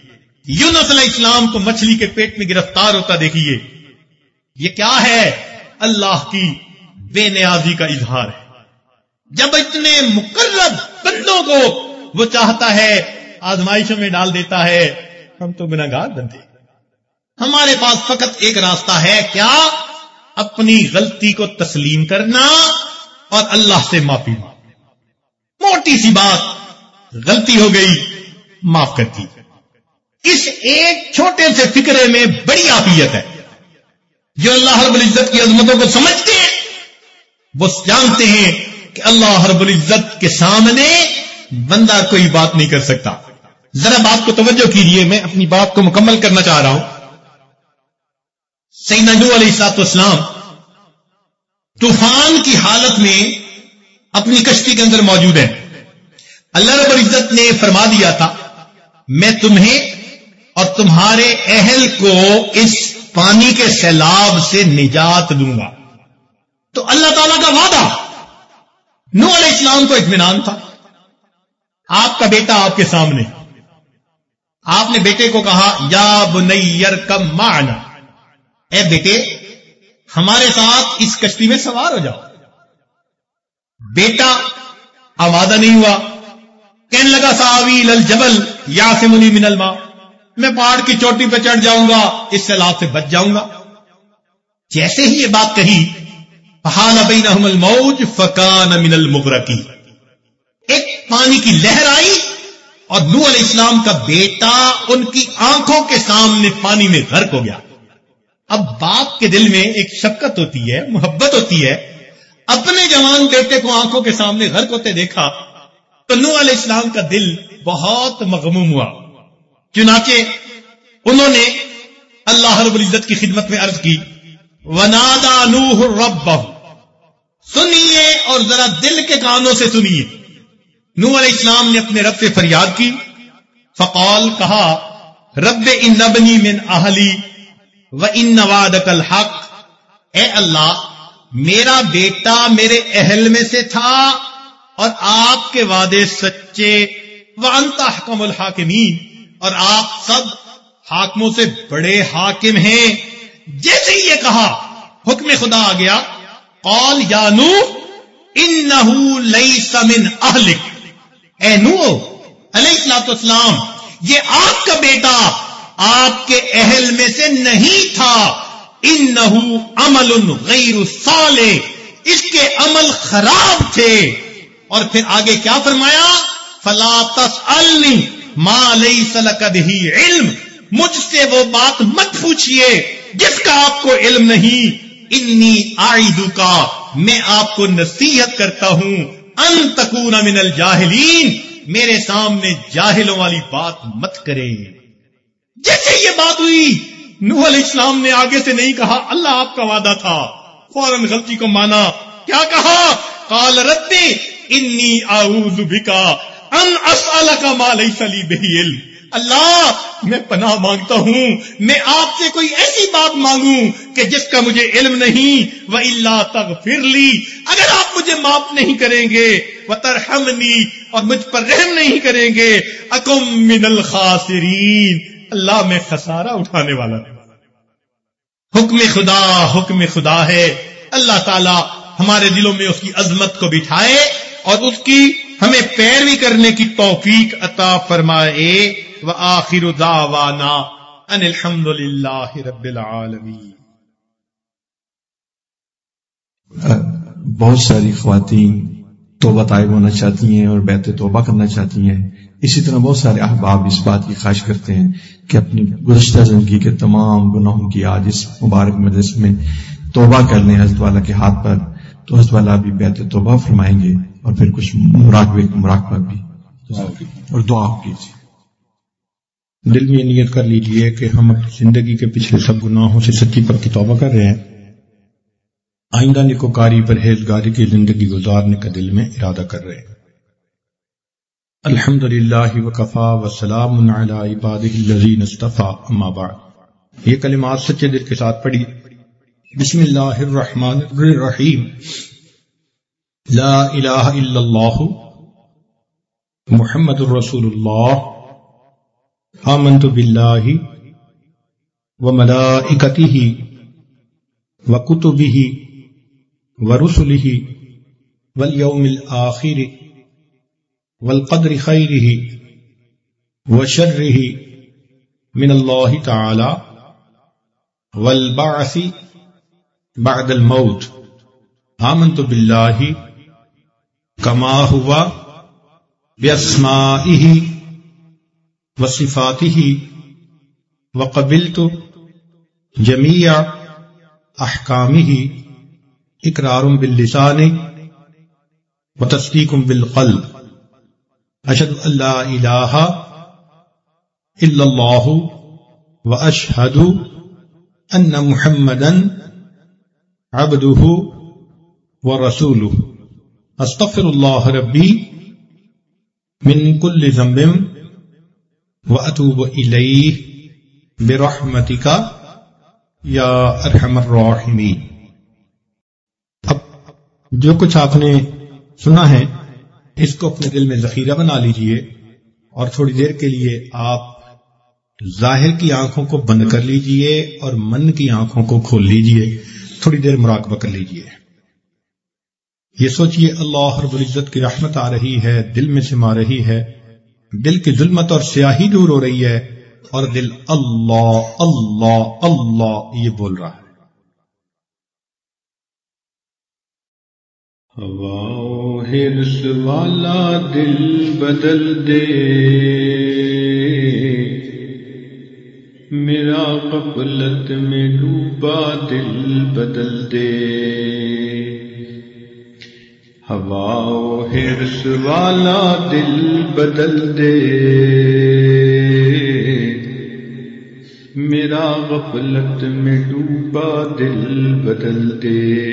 یونس علیہ السلام کو مچھلی کے پیٹ میں گرفتار ہوتا دیکھیے۔ یہ کیا ہے؟ اللہ کی بے نیازی کا اظہار ہے۔ جب اتنے مقرر بندوں کو وہ چاہتا ہے، آزمائشوں میں ڈال دیتا ہے، ہم تو گناگار بنتے ہمارے پاس فقط ایک راستہ ہے۔ کیا؟ اپنی غلطی کو تسلیم کرنا اور اللہ سے معافی موٹی سی بات، غلطی ہو گئی، معاف کرتی اس ایک چھوٹے سے فکرے میں بڑی آفیت ہے۔ جو اللہ رب العزت کی عظمتوں کو سمجھتے ہیں، وہ جانتے ہیں کہ اللہ رب العزت کے سامنے بندہ کوئی بات نہیں کر سکتا۔ ذرا بات کو توجہ کیجیے میں اپنی بات کو مکمل کرنا چاہ رہا ہوں۔ سید نجو علیہ السلاط اسلام طوفان کی حالت میں اپنی کشتی کے اندر موجود ہے اللہ رب العزت نے فرما دیا تھا، میں تمہیں اور تمہارے اہل کو اس پانی کے سیلاب سے نجات دوں گا۔ تو اللہ تعالیٰ کا وعدہ نو علیہ السلام کو اطمینان تھا۔ آپ کا بیٹا آپ کے سامنے۔ آپ نے بیٹے کو کہا، یا بنیر کم معنا۔ اے بیٹے، ہمارے ساتھ اس کشتی میں سوار ہو جاؤ۔ بیٹا، آمادہ نہیں ہوا۔ کہنے لگا ساوی لل جبل یا سے منی من الما میں پہاڑ کی چوٹی پہ چڑھ جاؤں گا، اس سے لات سے بچ جاؤں گا۔ جیسے ہی یہ بات کہی حال بینہم الموج فکان من المغرقی ایک پانی کی لہر آئی اور نو علیہ السلام کا بیٹا ان کی آنکھوں کے سامنے پانی میں غرق ہو گیا۔ اب باپ کے دل میں ایک شفقت ہوتی ہے، محبت ہوتی ہے۔ اپنے جوان بیٹے کو آنکھوں کے سامنے غرق ہوتے دیکھا تو نو علیہ السلام کا دل بہت مغموم ہوا۔ چنانچہ انہوں نے اللہ رب العزت کی خدمت میں عرض کی ونادا نوح رب سنیے اور ذرا دل کے کانوں سے سنیے۔ نو علیہ السلام نے اپنے رب سے فریاد کی۔ فقال، کہا، رب ان نبنی من اہلی و ان نواد الحق۔ اے اللہ، میرا بیٹا میرے اہل میں سے تھا اور آپ کے وعدے سچے۔ وہ انتا حکم الحاکمین۔ اور آپ سب حاکموں سے بڑے حاکم ہیں۔ جیسے ہی یہ کہا، حکم خدا آ گیا۔ قال، یا نو ان لئی سمن اہلک۔ اے نو، علیہ السلاط اسلام یہ آپ کا بیٹا آپ کے اہل میں سے نہیں تھا۔ ان عمل غیر صالح، اس کے عمل خراب تھے۔ اور پھر آگے کیا فرمایا؟ فلا تسألنی ما لیس لک بھی علم، مجھ سے وہ بات مت پوچھئے جس کا آپ کو علم نہیں۔ انی آئیدو کا میں آپ کو نصیحت کرتا ہوں۔ ان تکون من الجاہلین، میرے سامنے جاہلوں والی بات مت کرے جیسے یہ بات ہوئی، نوح علیہ السلام نے آگے سے نہیں کہا، اللہ آپ کا وعدہ تھا۔ فوراً غلطی کو مانا۔ کیا کہا؟ کال رتے انی اعوذ بکا ان اسال کا مال سلی بہی علم. اللہ، میں پناہ مانگتا ہوں. میں آپ سے کوئی ایسی بات مانگوں کہ جس کا مجھے علم نہیں. وہ اللہ تک پھر لی. اگر آپ مجھے معاف نہیں کریں گے وہ ترہمنی اور مجھ پر رحم نہیں کریں گے، اکم من الخاسرین. اللہ میں خسارہ اٹھانے والا حکم خدا حکم خدا ہے. اللہ تعالی ہمارے دلوں میں اس کی عظمت کو بٹھائے اور اس کی ہمیں پیروی کرنے کی توفیق عطا فرمائے۔ وآخر دعوانا ان الحمد للہ رب العالمین۔ بہت ساری خواتین توبہ طائب ہونا چاہتی ہیں اور بیت توبہ کرنا چاہتی ہیں۔ اسی طرح بہت سارے احباب اس بات کی خواہش کرتے ہیں کہ اپنی گزشتہ زندگی کے تمام گناہوں کی آج اس مبارک مجلس میں توبہ کر لیں۔ حضرت والا کے ہاتھ پر تو حضرت والا بھی بیت توبہ فرمائیں گے۔ اور پھر کچھ مراقبے مراقبہ بھی۔ اور دعا کیجیے دل میں نیت کر لیجیے کہ ہم اپنی زندگی کے پچھلے سب گناہوں سے سچی پر کی توبہ کر رہے ہیں۔ آئندہ نکوکاری پرہیزگاری کی زندگی گزارنے کا دل میں ارادہ کر رہے ہیں۔ الحمد للہ وقفا وسلام اما بعد۔ یہ کلمات سچے دل کے ساتھ پڑھی بسم اللہ الرحمن الرحیم۔ لا الہ الا اللہ محمد الرسول اللہ آمنت باللہ وملائکتہ وکتبہ ورسلہ والیوم الآخر والقدر خیرہ وشرہ من اللہ تعالی والبعث بعد الموت آمنت باللہ کما ہوا باسمائہ وصفاته وقبلت جميع احکامه اقرار باللسان وتصديق بالقلب۔ اشهد ان لا اله الا الله واشهد ان محمدا عبده ورسوله استغفر الله ربي من كل ذنب وَأَتُوبُ إِلَيْهِ بِرَحْمَتِكَ یا ارحم الراحمین۔ اب جو کچھ آپ نے سنا ہے، اس کو اپنے دل میں ذخیرہ بنا لیجیے اور تھوڑی دیر کے لیے آپ ظاہر کی آنکھوں کو بند کر لیجیے اور من کی آنکھوں کو کھول لیجیے، تھوڑی دیر مراقبہ کر لیجیے۔ یہ سوچئے اللہ رب العزت کی رحمت آ رہی ہے، دل میں سما رہی ہے۔ دل کی ظلمت اور سیاہی دور ہو رہی ہے اور دل اللہ اللہ اللہ یہ بول رہا ہے۔ ہرس والا دل بدل دے۔ میرا قبلت میں ڈوبا دل بدل دے۔ ہوا ہرس والا دل بدل دے۔ میرا غفلت میں ڈوبا دل بدل دے۔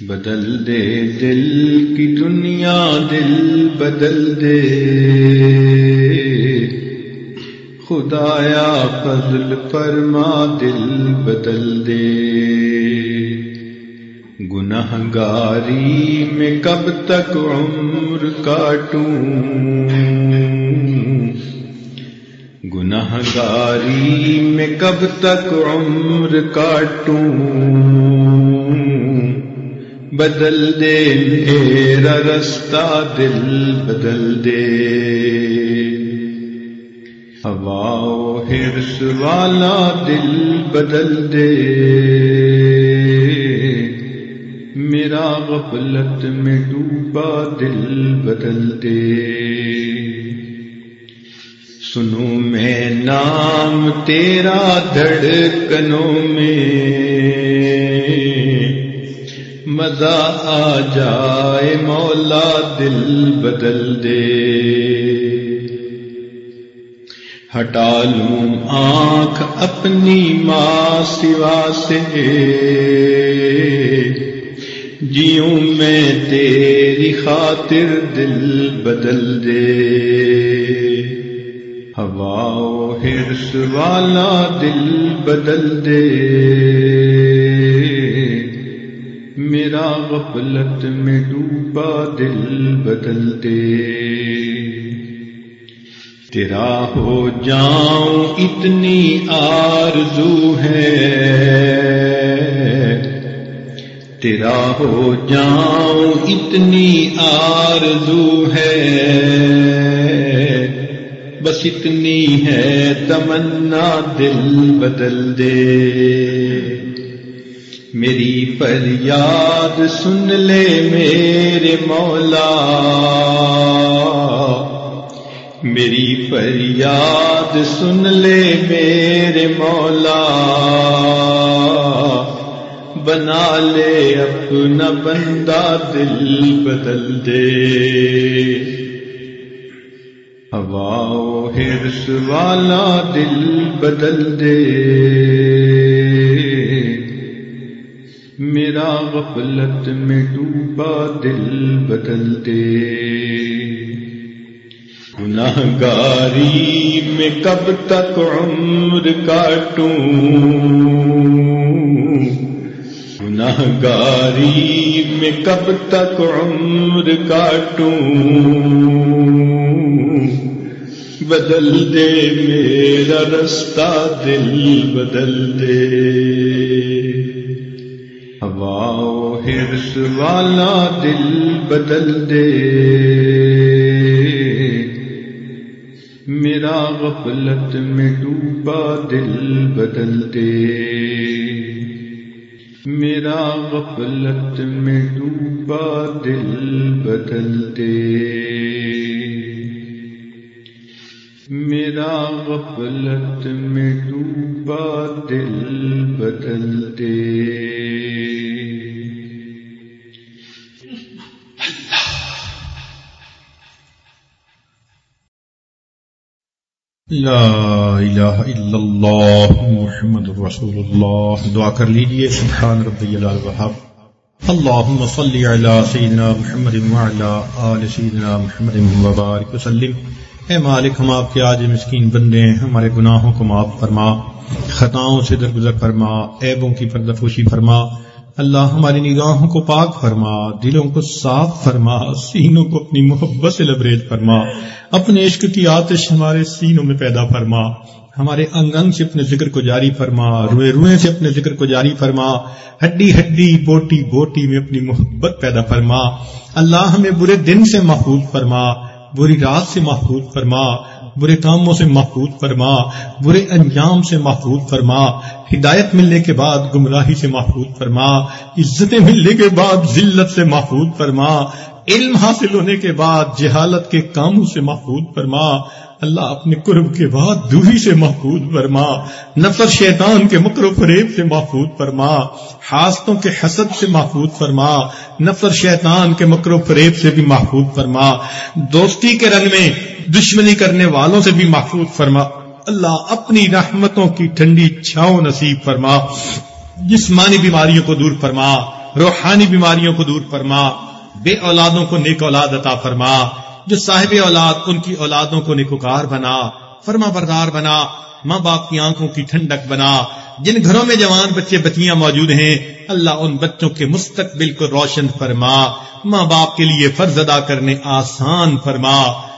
بدل دے دل کی دنیا دل بدل دے۔ خدایا فضل فرما دل بدل دے۔ گناہ گاری میں کب تک عمر کاٹوں؟ گناہ گاری میں کب تک عمر کاٹوں؟ بدل دے میرا رستہ، دل بدل دے۔ ہوا ہرس والا دل بدل دے۔ میرا غفلت میں ڈوبا دل بدل دے سنو میں نام تیرا دھڑکنوں میں۔ مزہ آ جائے مولا دل بدل دے۔ ہٹا لوں آنکھ اپنی ماں سوا سے۔ جیوں میں تیری خاطر دل بدل دے۔ ہوا ہرس والا دل بدل دے۔ میرا غفلت میں ڈوبا دل بدل دے۔ تیرا ہو جاؤں اتنی آرزو ہے۔ تیرا ہو جاؤں اتنی آرزو ہے۔ بس اتنی ہے، تمنا دل بدل دے۔ میری فریاد سن لے میرے مولا۔ میری فریاد سن لے میرے مولا۔ بنا لے اپنا بندہ دل بدل دے۔ ہوا ہرس والا دل بدل دے۔ میرا غفلت میں ڈوبا دل بدل دے۔ گناہ گاری میں کب تک عمر کاٹوں؟ گناہ گاری میں کب تک عمر کاٹوں؟ بدل دے میرا رستہ، دل بدل دے۔ ہوا ہرس والا دل بدل دے۔ میرا غفلت میں ڈوبا دل بدل دے۔ میرا غفلت میں ڈوبا دل بدل دے میرا غفلت میں ڈوبا دل بدل دے لا الہ الا اللہ محمد رسول اللہ دعا کر لیجیے، سبحان ربی الوحب اللہم صلی علی سیدنا محمد وعلا آل سیدنا محمد وبارک وسلم. اے مالک، ہم آپ کے آج مسکین بندے ہیں، ہمارے گناہوں کو معاف فرما، خطاؤں سے درگزر فرما، عیبوں کی پردہ فرما اللہ ہماری نگاہوں کو پاک فرما، دلوں کو صاف فرما، سینوں کو اپنی محبت سے لبریز فرما، اپنے عشق کی آتش ہمارے سینوں میں پیدا فرما، ہمارے انگ انگ سے اپنے ذکر کو جاری فرما، روئے روئے سے اپنے ذکر کو جاری فرما، ہڈی ہڈی، بوٹی بوٹی میں اپنی محبت پیدا فرما، اللہ ہمیں برے دن سے محفوظ فرما، بری رات سے محفوظ فرما برے کاموں سے محفوظ فرما، برے انجام سے محفوظ فرما، ہدایت ملنے کے بعد گمراہی سے محفوظ فرما، عزتیں ملنے کے بعد ذلت سے محفوظ فرما، علم حاصل ہونے کے بعد جہالت کے کاموں سے محفوظ فرما اللہ اپنے قرب کے بعد دوری سے محفوظ فرما نفر شیطان کے مکر و فریب سے محفوظ فرما، حاستوں کے حسد سے محفوظ فرما نفر شیطان کے مکر و فریب سے بھی محفوظ فرما، دوستی کے رنگ میں دشمنی کرنے والوں سے بھی محفوظ فرما۔ اللہ اپنی رحمتوں کی ٹھنڈی چھاؤں نصیب فرما۔ جسمانی بیماریوں کو دور فرما، روحانی بیماریوں کو دور فرما۔ بے اولادوں کو نیک اولاد عطا فرما۔ جو صاحب اولاد ان کی اولادوں کو نکوکار بنا، فرما بردار بنا، ماں باپ کی آنکھوں کی ٹھنڈک بنا، جن گھروں میں جوان بچے بچیاں موجود ہیں، اللہ ان بچوں کے مستقبل کو روشن فرما، ماں باپ کے لیے فرض ادا کرنے آسان فرما،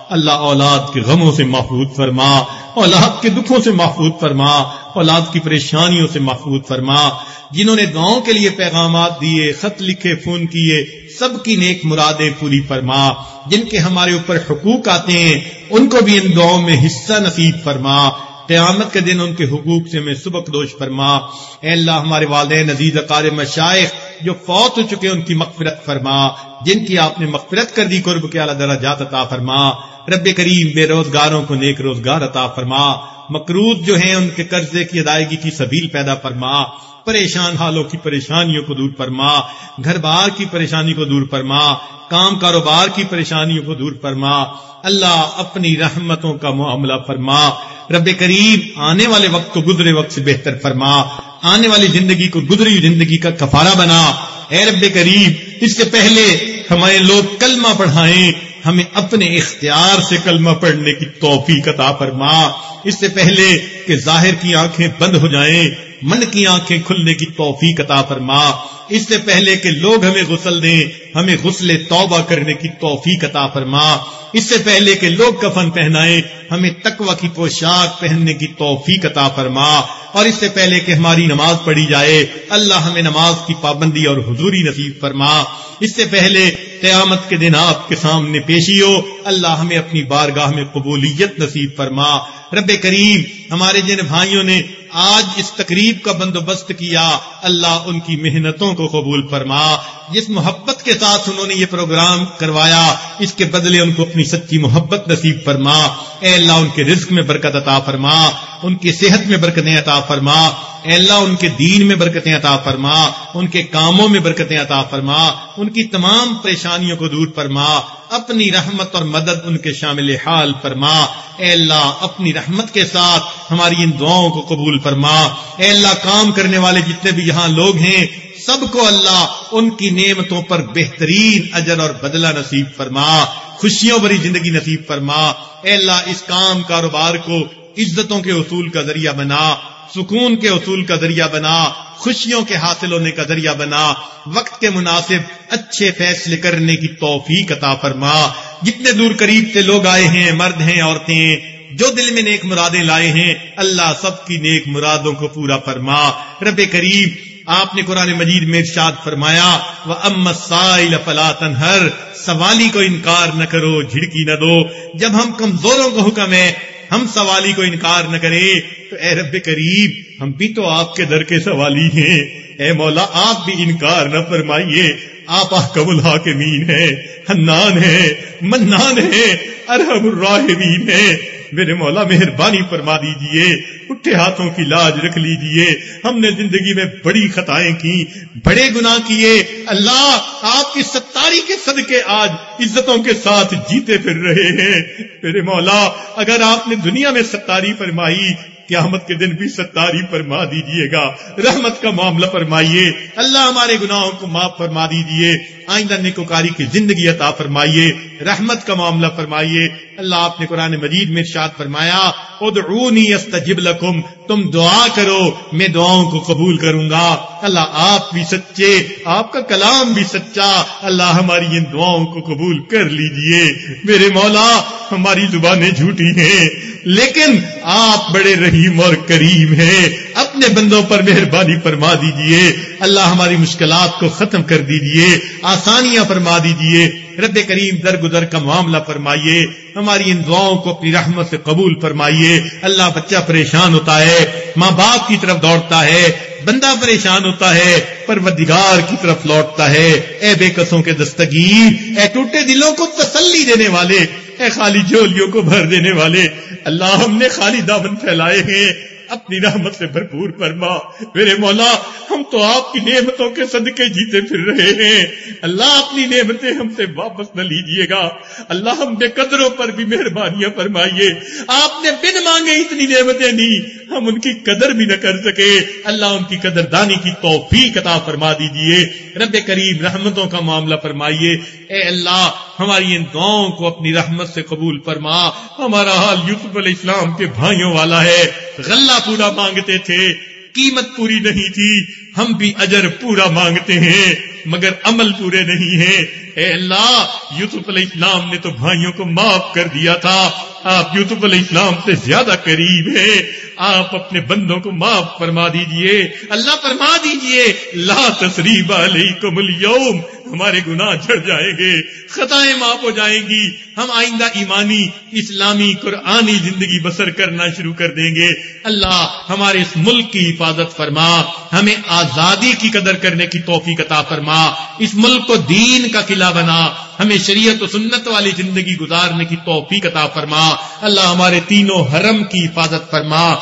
اللہ اولاد کے غموں سے محفوظ فرما، اولاد کے دکھوں سے محفوظ فرما، اولاد کی پریشانیوں سے محفوظ فرما، جنہوں نے دعاؤں کے لیے پیغامات دیے، خط لکھے، فون کیے سب کی نیک مرادیں پوری فرما، جن کے ہمارے اوپر حقوق آتے ہیں، ان کو بھی ان دعاؤں میں حصہ نصیب فرما۔ قیامت کے دن ان کے حقوق سے میں سبق دوش فرما۔ اے اللہ، ہمارے والدین، عزیز اقار مشائق، جو فوت ہو چکے ان کی مغفرت فرما۔ جن کی آپ نے مغفرت کر دی، قرب کے اعلیٰ درجات عطا فرما۔ رب کریم، بے روزگاروں کو نیک روزگار عطا فرما۔ مقروض جو ہیں، ان کے قرضے کی ادائیگی کی سبیل پیدا فرما۔ پریشان، حالوں کی پریشانیوں کو دور فرما، گھر بار کی پریشانی کو دور فرما، کام کاروبار کی پریشانیوں کو دور فرما، اللہ اپنی رحمتوں کا معاملہ فرما، رب کریم آنے والے وقت کو گزرے وقت سے بہتر فرما، آنے والی زندگی کو گزری زندگی کا کفارہ بنا۔ اے رب کریم، اس سے پہلے ہمارے لوگ کلمہ پڑھائیں، ہمیں اپنے اختیار سے کلمہ پڑھنے کی توفیق عطا فرما۔ اس سے پہلے کہ ظاہر کی آنکھیں بند ہو جائیں من کی آنکھیں کھلنے کی توفیق عطا فرما۔ اس سے پہلے کہ لوگ ہمیں غسل دیں، ہمیں غسل توبہ کرنے کی توفیق عطا فرما۔ اس سے پہلے کہ لوگ کفن پہنائیں، ہمیں تقوی کی پوشاک پہننے کی توفیق عطا فرما۔ اور اس سے پہلے کہ ہماری نماز پڑھی جائے، اللہ ہمیں نماز کی پابندی اور حضوری نصیب فرما۔ اس سے پہلے قیامت کے دن آپ کے سامنے پیشی ہو، اللہ ہمیں اپنی بارگاہ میں قبولیت نصیب فرما۔ رب کریم، ہمارے جن بھائیوں نے آج اس تقریب کا بندوبست کیا، اللہ ان کی محنتوں کو قبول فرما۔ جس محبت کے ساتھ انہوں نے یہ پروگرام کروایا، اس کے بدلے ان کو اپنی سچی محبت نصیب فرما۔ اے اللہ، ان کے رزق میں برکت عطا فرما۔ ان کی صحت میں برکتیں عطا فرما۔ اے اللہ، ان کے دین میں برکتیں عطا فرما۔ ان کے کاموں میں برکتیں عطا فرما۔ ان کی تمام پریشانیوں کو دور فرما۔ اپنی رحمت اور مدد ان کے شامل حال فرما۔ اے اللہ، اپنی رحمت کے ساتھ ہماری ان دعاؤں کو قبول فرما۔ اے اللہ، کام کرنے والے جتنے بھی یہاں لوگ ہیں، سب کو اللہ ان کی نعمتوں پر بہترین اجر اور بدلہ نصیب فرما۔ خوشیوں بری زندگی نصیب فرما۔ اے اللہ، اس کام کاروبار کو عزتوں کے اصول کا ذریعہ بنا، سکون کے اصول کا ذریعہ بنا، خوشیوں کے حاصل ہونے کا ذریعہ بنا، وقت کے مناسب، اچھے فیصلے کرنے کی توفیق عطا فرما۔ جتنے دور قریب سے لوگ آئے ہیں، مرد ہیں، عورتیں، جو دل میں نیک مرادیں لائے ہیں، اللہ سب کی نیک مرادوں کو پورا فرما۔ رب کریم، آپ نے قرآن مجید میں ارشاد فرمایا وہ امسائل فلا تنہر سوالی کو انکار نہ کرو، جھڑکی نہ دو۔ جب ہم کمزوروں کو حکم ہے ہم سوالی کو انکار نہ کرے تو اے رب قریب ہم بھی تو آپ کے در کے سوالی ہیں۔ اے مولا، آپ بھی انکار نہ فرمائیے۔ آپ احکم الحاکمین ہیں، حنان ہیں، منان ہیں، ارحم الراحمین ہیں۔ میرے مولا مہربانی فرما دیجیے، اٹھے ہاتھوں کی لاج رکھ لیجیے۔ ہم نے زندگی میں بڑی خطائیں کی، بڑے گناہ کیے۔ اللہ آپ کی ستاری کے صدقے آج عزتوں کے ساتھ جیتے پھر رہے ہیں۔ میرے مولا، اگر آپ نے دنیا میں ستاری فرمائی، قیامت کے دن بھی ستاری فرما دیجیے گا۔ رحمت کا معاملہ فرمائیے۔ اللہ ہمارے گناہوں کو معاف فرما دیجیے۔ آئندہ نکوکاری کی زندگی عطا فرمائیے، رحمت کا معاملہ فرمائیے۔ اللہ آپ نے قرآن مجید میں ارشاد فرمایا، ادعونی استجب لکم، تم دعا کرو، میں دعاؤں کو قبول کروں گا۔ اللہ آپ بھی سچے، آپ کا کلام بھی سچا۔ اللہ ہماری ان دعاؤں کو قبول کر لیجیے۔ میرے مولا، ہماری زبانیں جھوٹی ہیں، لیکن آپ بڑے رحیم اور کریم ہیں۔ اپنے بندوں پر مہربانی فرما دیجیے۔ اللہ ہماری مشکلات کو ختم کر دیجیے، آسانیاں فرما دیجیے۔ رب کریم در گزر کا معاملہ فرمائیے، ہماری ان دعاؤں کو اپنی رحمت سے قبول فرمائیے۔ اللہ بچہ پریشان ہوتا ہے، ماں باپ کی طرف دوڑتا ہے، بندہ پریشان ہوتا ہے، پروردگار کی طرف لوٹتا ہے۔ اے بے قصوں کے دستگیر، اے ٹوٹے دلوں کو تسلی دینے والے، اے خالی جولیوں کو بھر دینے والے، اللہ ہم نے خالی دامن پھیلائے ہیں۔ اپنی رحمت سے بھرپور فرما۔ میرے مولا، ہم تو آپ کی نعمتوں کے صدقے جیتے پھر رہے ہیں۔ اللہ اپنی نعمتیں ہم سے واپس نہ لیجیے گا۔ اللہ ہم بے قدروں پر بھی مہربانیاں فرمائیے۔ آپ نے بن مانگے اتنی نعمتیں دی ہم ان کی قدر بھی نہ کر سکے۔ اللہ ان کی قدر دانی کی توفیق عطا فرما دیجیے۔ رب کریم رحمتوں کا معاملہ فرمائیے۔ اے اللہ ہماری ان دعاؤں کو اپنی رحمت سے قبول فرما۔ ہمارا حال یوسف علیہ السلام کے بھائیوں والا ہے۔ غلہ پورا مانگتے تھے۔ قیمت پوری نہیں تھی۔ ہم بھی اجر پورا مانگتے ہیں۔ مگر عمل پورے نہیں ہیں۔ اے اللہ، یوسف علیہ السلام نے تو بھائیوں کو معاف کر دیا تھا۔ آپ یوسف علیہ السلام سے زیادہ قریب ہیں۔ آپ اپنے بندوں کو معاف فرما دیجیے۔ اللہ فرما دیجیے۔ لا تصریب علیکم اليوم۔ ہمارے گناہ جڑ جائیں گے۔ خطائیں معاف ہو جائیں گی۔ ہم آئندہ ایمانی، اسلامی، قرآنی زندگی بسر کرنا شروع کر دیں گے۔ اللہ ہمارے اس ملک کی حفاظت فرما۔ ہمیں آزادی کی قدر کرنے کی توفیق عطا فرما۔ اس ملک کو دین کا قلعہ بنا۔ ہمیں شریعت و سنت والی زندگی گزارنے کی توفیق عطا فرما۔ اللہ ہمارے تینوں حرم کی حفاظت فرما۔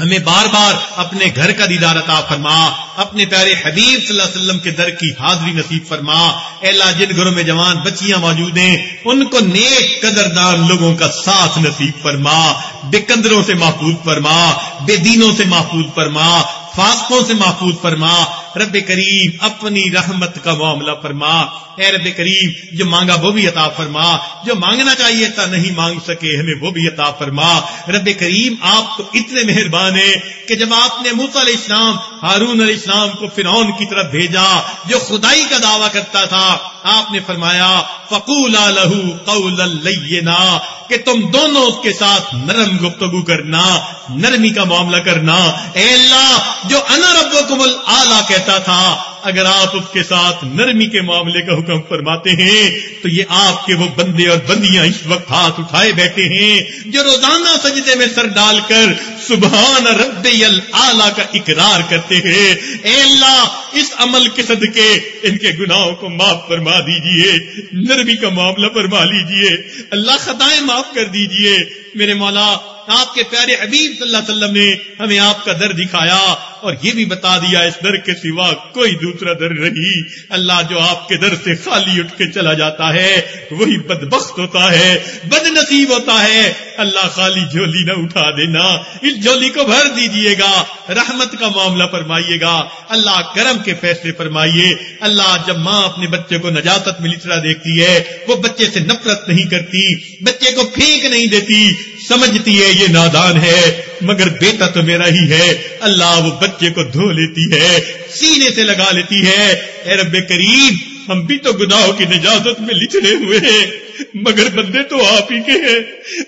ہمیں بار بار اپنے گھر کا دیدار عطا فرما۔ اپنے پیارے حبیب صلی اللہ علیہ وسلم کے در کی حاضری نصیب فرما۔ اے اللہ، جن گھروں میں جوان بچیاں موجود ہیں، ان کو نیک قدردان لوگوں کا ساتھ نصیب فرما۔ بے قدروں سے محفوظ فرما۔ بے دینوں سے محفوظ فرما۔ فاسقوں سے محفوظ فرما۔ رب کریم اپنی رحمت کا معاملہ فرما۔ اے رب کریم، جو مانگا وہ بھی عطا فرما۔ جو مانگنا چاہیے تھا نہیں مانگ سکے، ہمیں وہ بھی عطا فرما۔ رب کریم، آپ تو اتنے مہربان ہیں کہ جب آپ نے موسا علیہ السلام، ہارون علیہ السلام کو فرعون کی طرف بھیجا، جو خدائی کا دعویٰ کرتا تھا، آپ نے فرمایا فقول لہو قول لینا کہ تم دونوں اس کے ساتھ نرم گفتگو کرنا، نرمی کا معاملہ کرنا۔ اے اللہ، جو انا ربکم الاعلی کہتا تھا، اگر آپ اس کے ساتھ نرمی کے معاملے کا حکم فرماتے ہیں، تو یہ آپ کے وہ بندے اور بندیاں اس وقت ہاتھ اٹھائے بیٹھے ہیں، جو روزانہ سجدے میں سر ڈال کر سبحان رب اللہ کا اقرار کرتے ہیں. اے اللہ، اس عمل کے صدقے، ان کے گناہوں کو معاف فرما دیجیے، نرمی کا معاملہ فرما لیجیے، اللہ خطائیں معاف کر دیجیے. میرے مولا، آپ کے پیارے حبیب صلی اللہ علیہ وسلم نے ہمیں آپ کا در دکھایا اور یہ بھی بتا دیا اس در کے سوا کوئی دوسرا در نہیں۔ اللہ جو آپ کے در سے خالی اٹھ کے چلا جاتا ہے، وہی بدبخت ہوتا ہے بد نصیب ہوتا ہے۔ اللہ خالی جھولی نہ اٹھا دینا، اس جھولی کو بھر دیجیے گا۔ رحمت کا معاملہ فرمائیے گا۔ اللہ کرم کے فیصلے فرمائیے۔ اللہ جب ماں اپنے بچے کو نجاتت ملی طرح دیکھتی ہے، وہ بچے سے نفرت نہیں کرتی، بچے کو پھینک نہیں دیتی۔ سمجھتی ہے یہ نادان ہے، مگر بیٹا تو میرا ہی ہے۔ اللہ وہ بچے کو دھو لیتی ہے، سینے سے لگا لیتی ہے۔ اے رب کریم، ہم بھی تو گناہوں کی نجازت میں لچڑے ہوئے ہیں، مگر بندے تو آپ ہی کے ہیں۔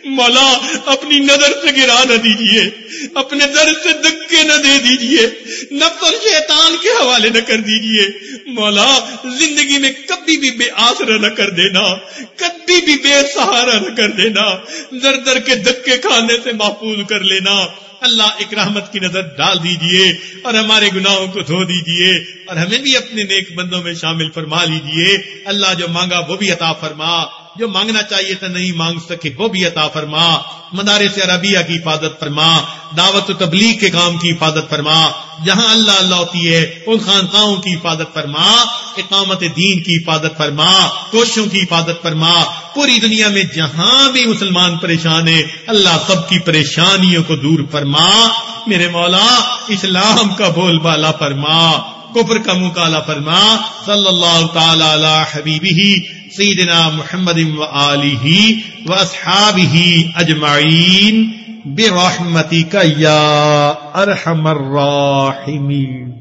مولا، اپنی نظر سے گرا نہ دیجیے اپنے در سے دکے نہ دے دیجیے نفر شیطان کے حوالے نہ کر دیجیے مولا، زندگی میں کبھی بھی بے آسرا نہ کر دینا، کبھی بھی بے سہارا نہ کر دینا۔ در در کے دکے کھانے سے محفوظ کر لینا۔ اللہ ایک رحمت کی نظر ڈال دیجیے اور ہمارے گناہوں کو دھو دیجیے اور ہمیں بھی اپنے نیک بندوں میں شامل فرما لیجیے۔ اللہ جو مانگا وہ بھی عطا فرما۔ جو مانگنا چاہیے تھا نہیں مانگ سکے، وہ بھی عطا فرما۔ مدارس عربیہ کی حفاظت فرما۔ دعوت و تبلیغ کے کام کی حفاظت فرما۔ جہاں اللہ اللہ ہوتی ہے، ان خانقاہوں کی حفاظت فرما۔ اقامت دین کی حفاظت فرما۔ کوششوں کی حفاظت فرما۔ پوری دنیا میں جہاں بھی مسلمان پریشان ہے اللہ سب کی پریشانیوں کو دور فرما۔ میرے مولا، اسلام کا بول بالا فرما۔ کفر کا مکالا فرما صلی اللہ تعالی علی حبیبہ، سیدنا محمد و آلہ و اصحابہ اجمعین، برحمتک یا ارحم الراحمین۔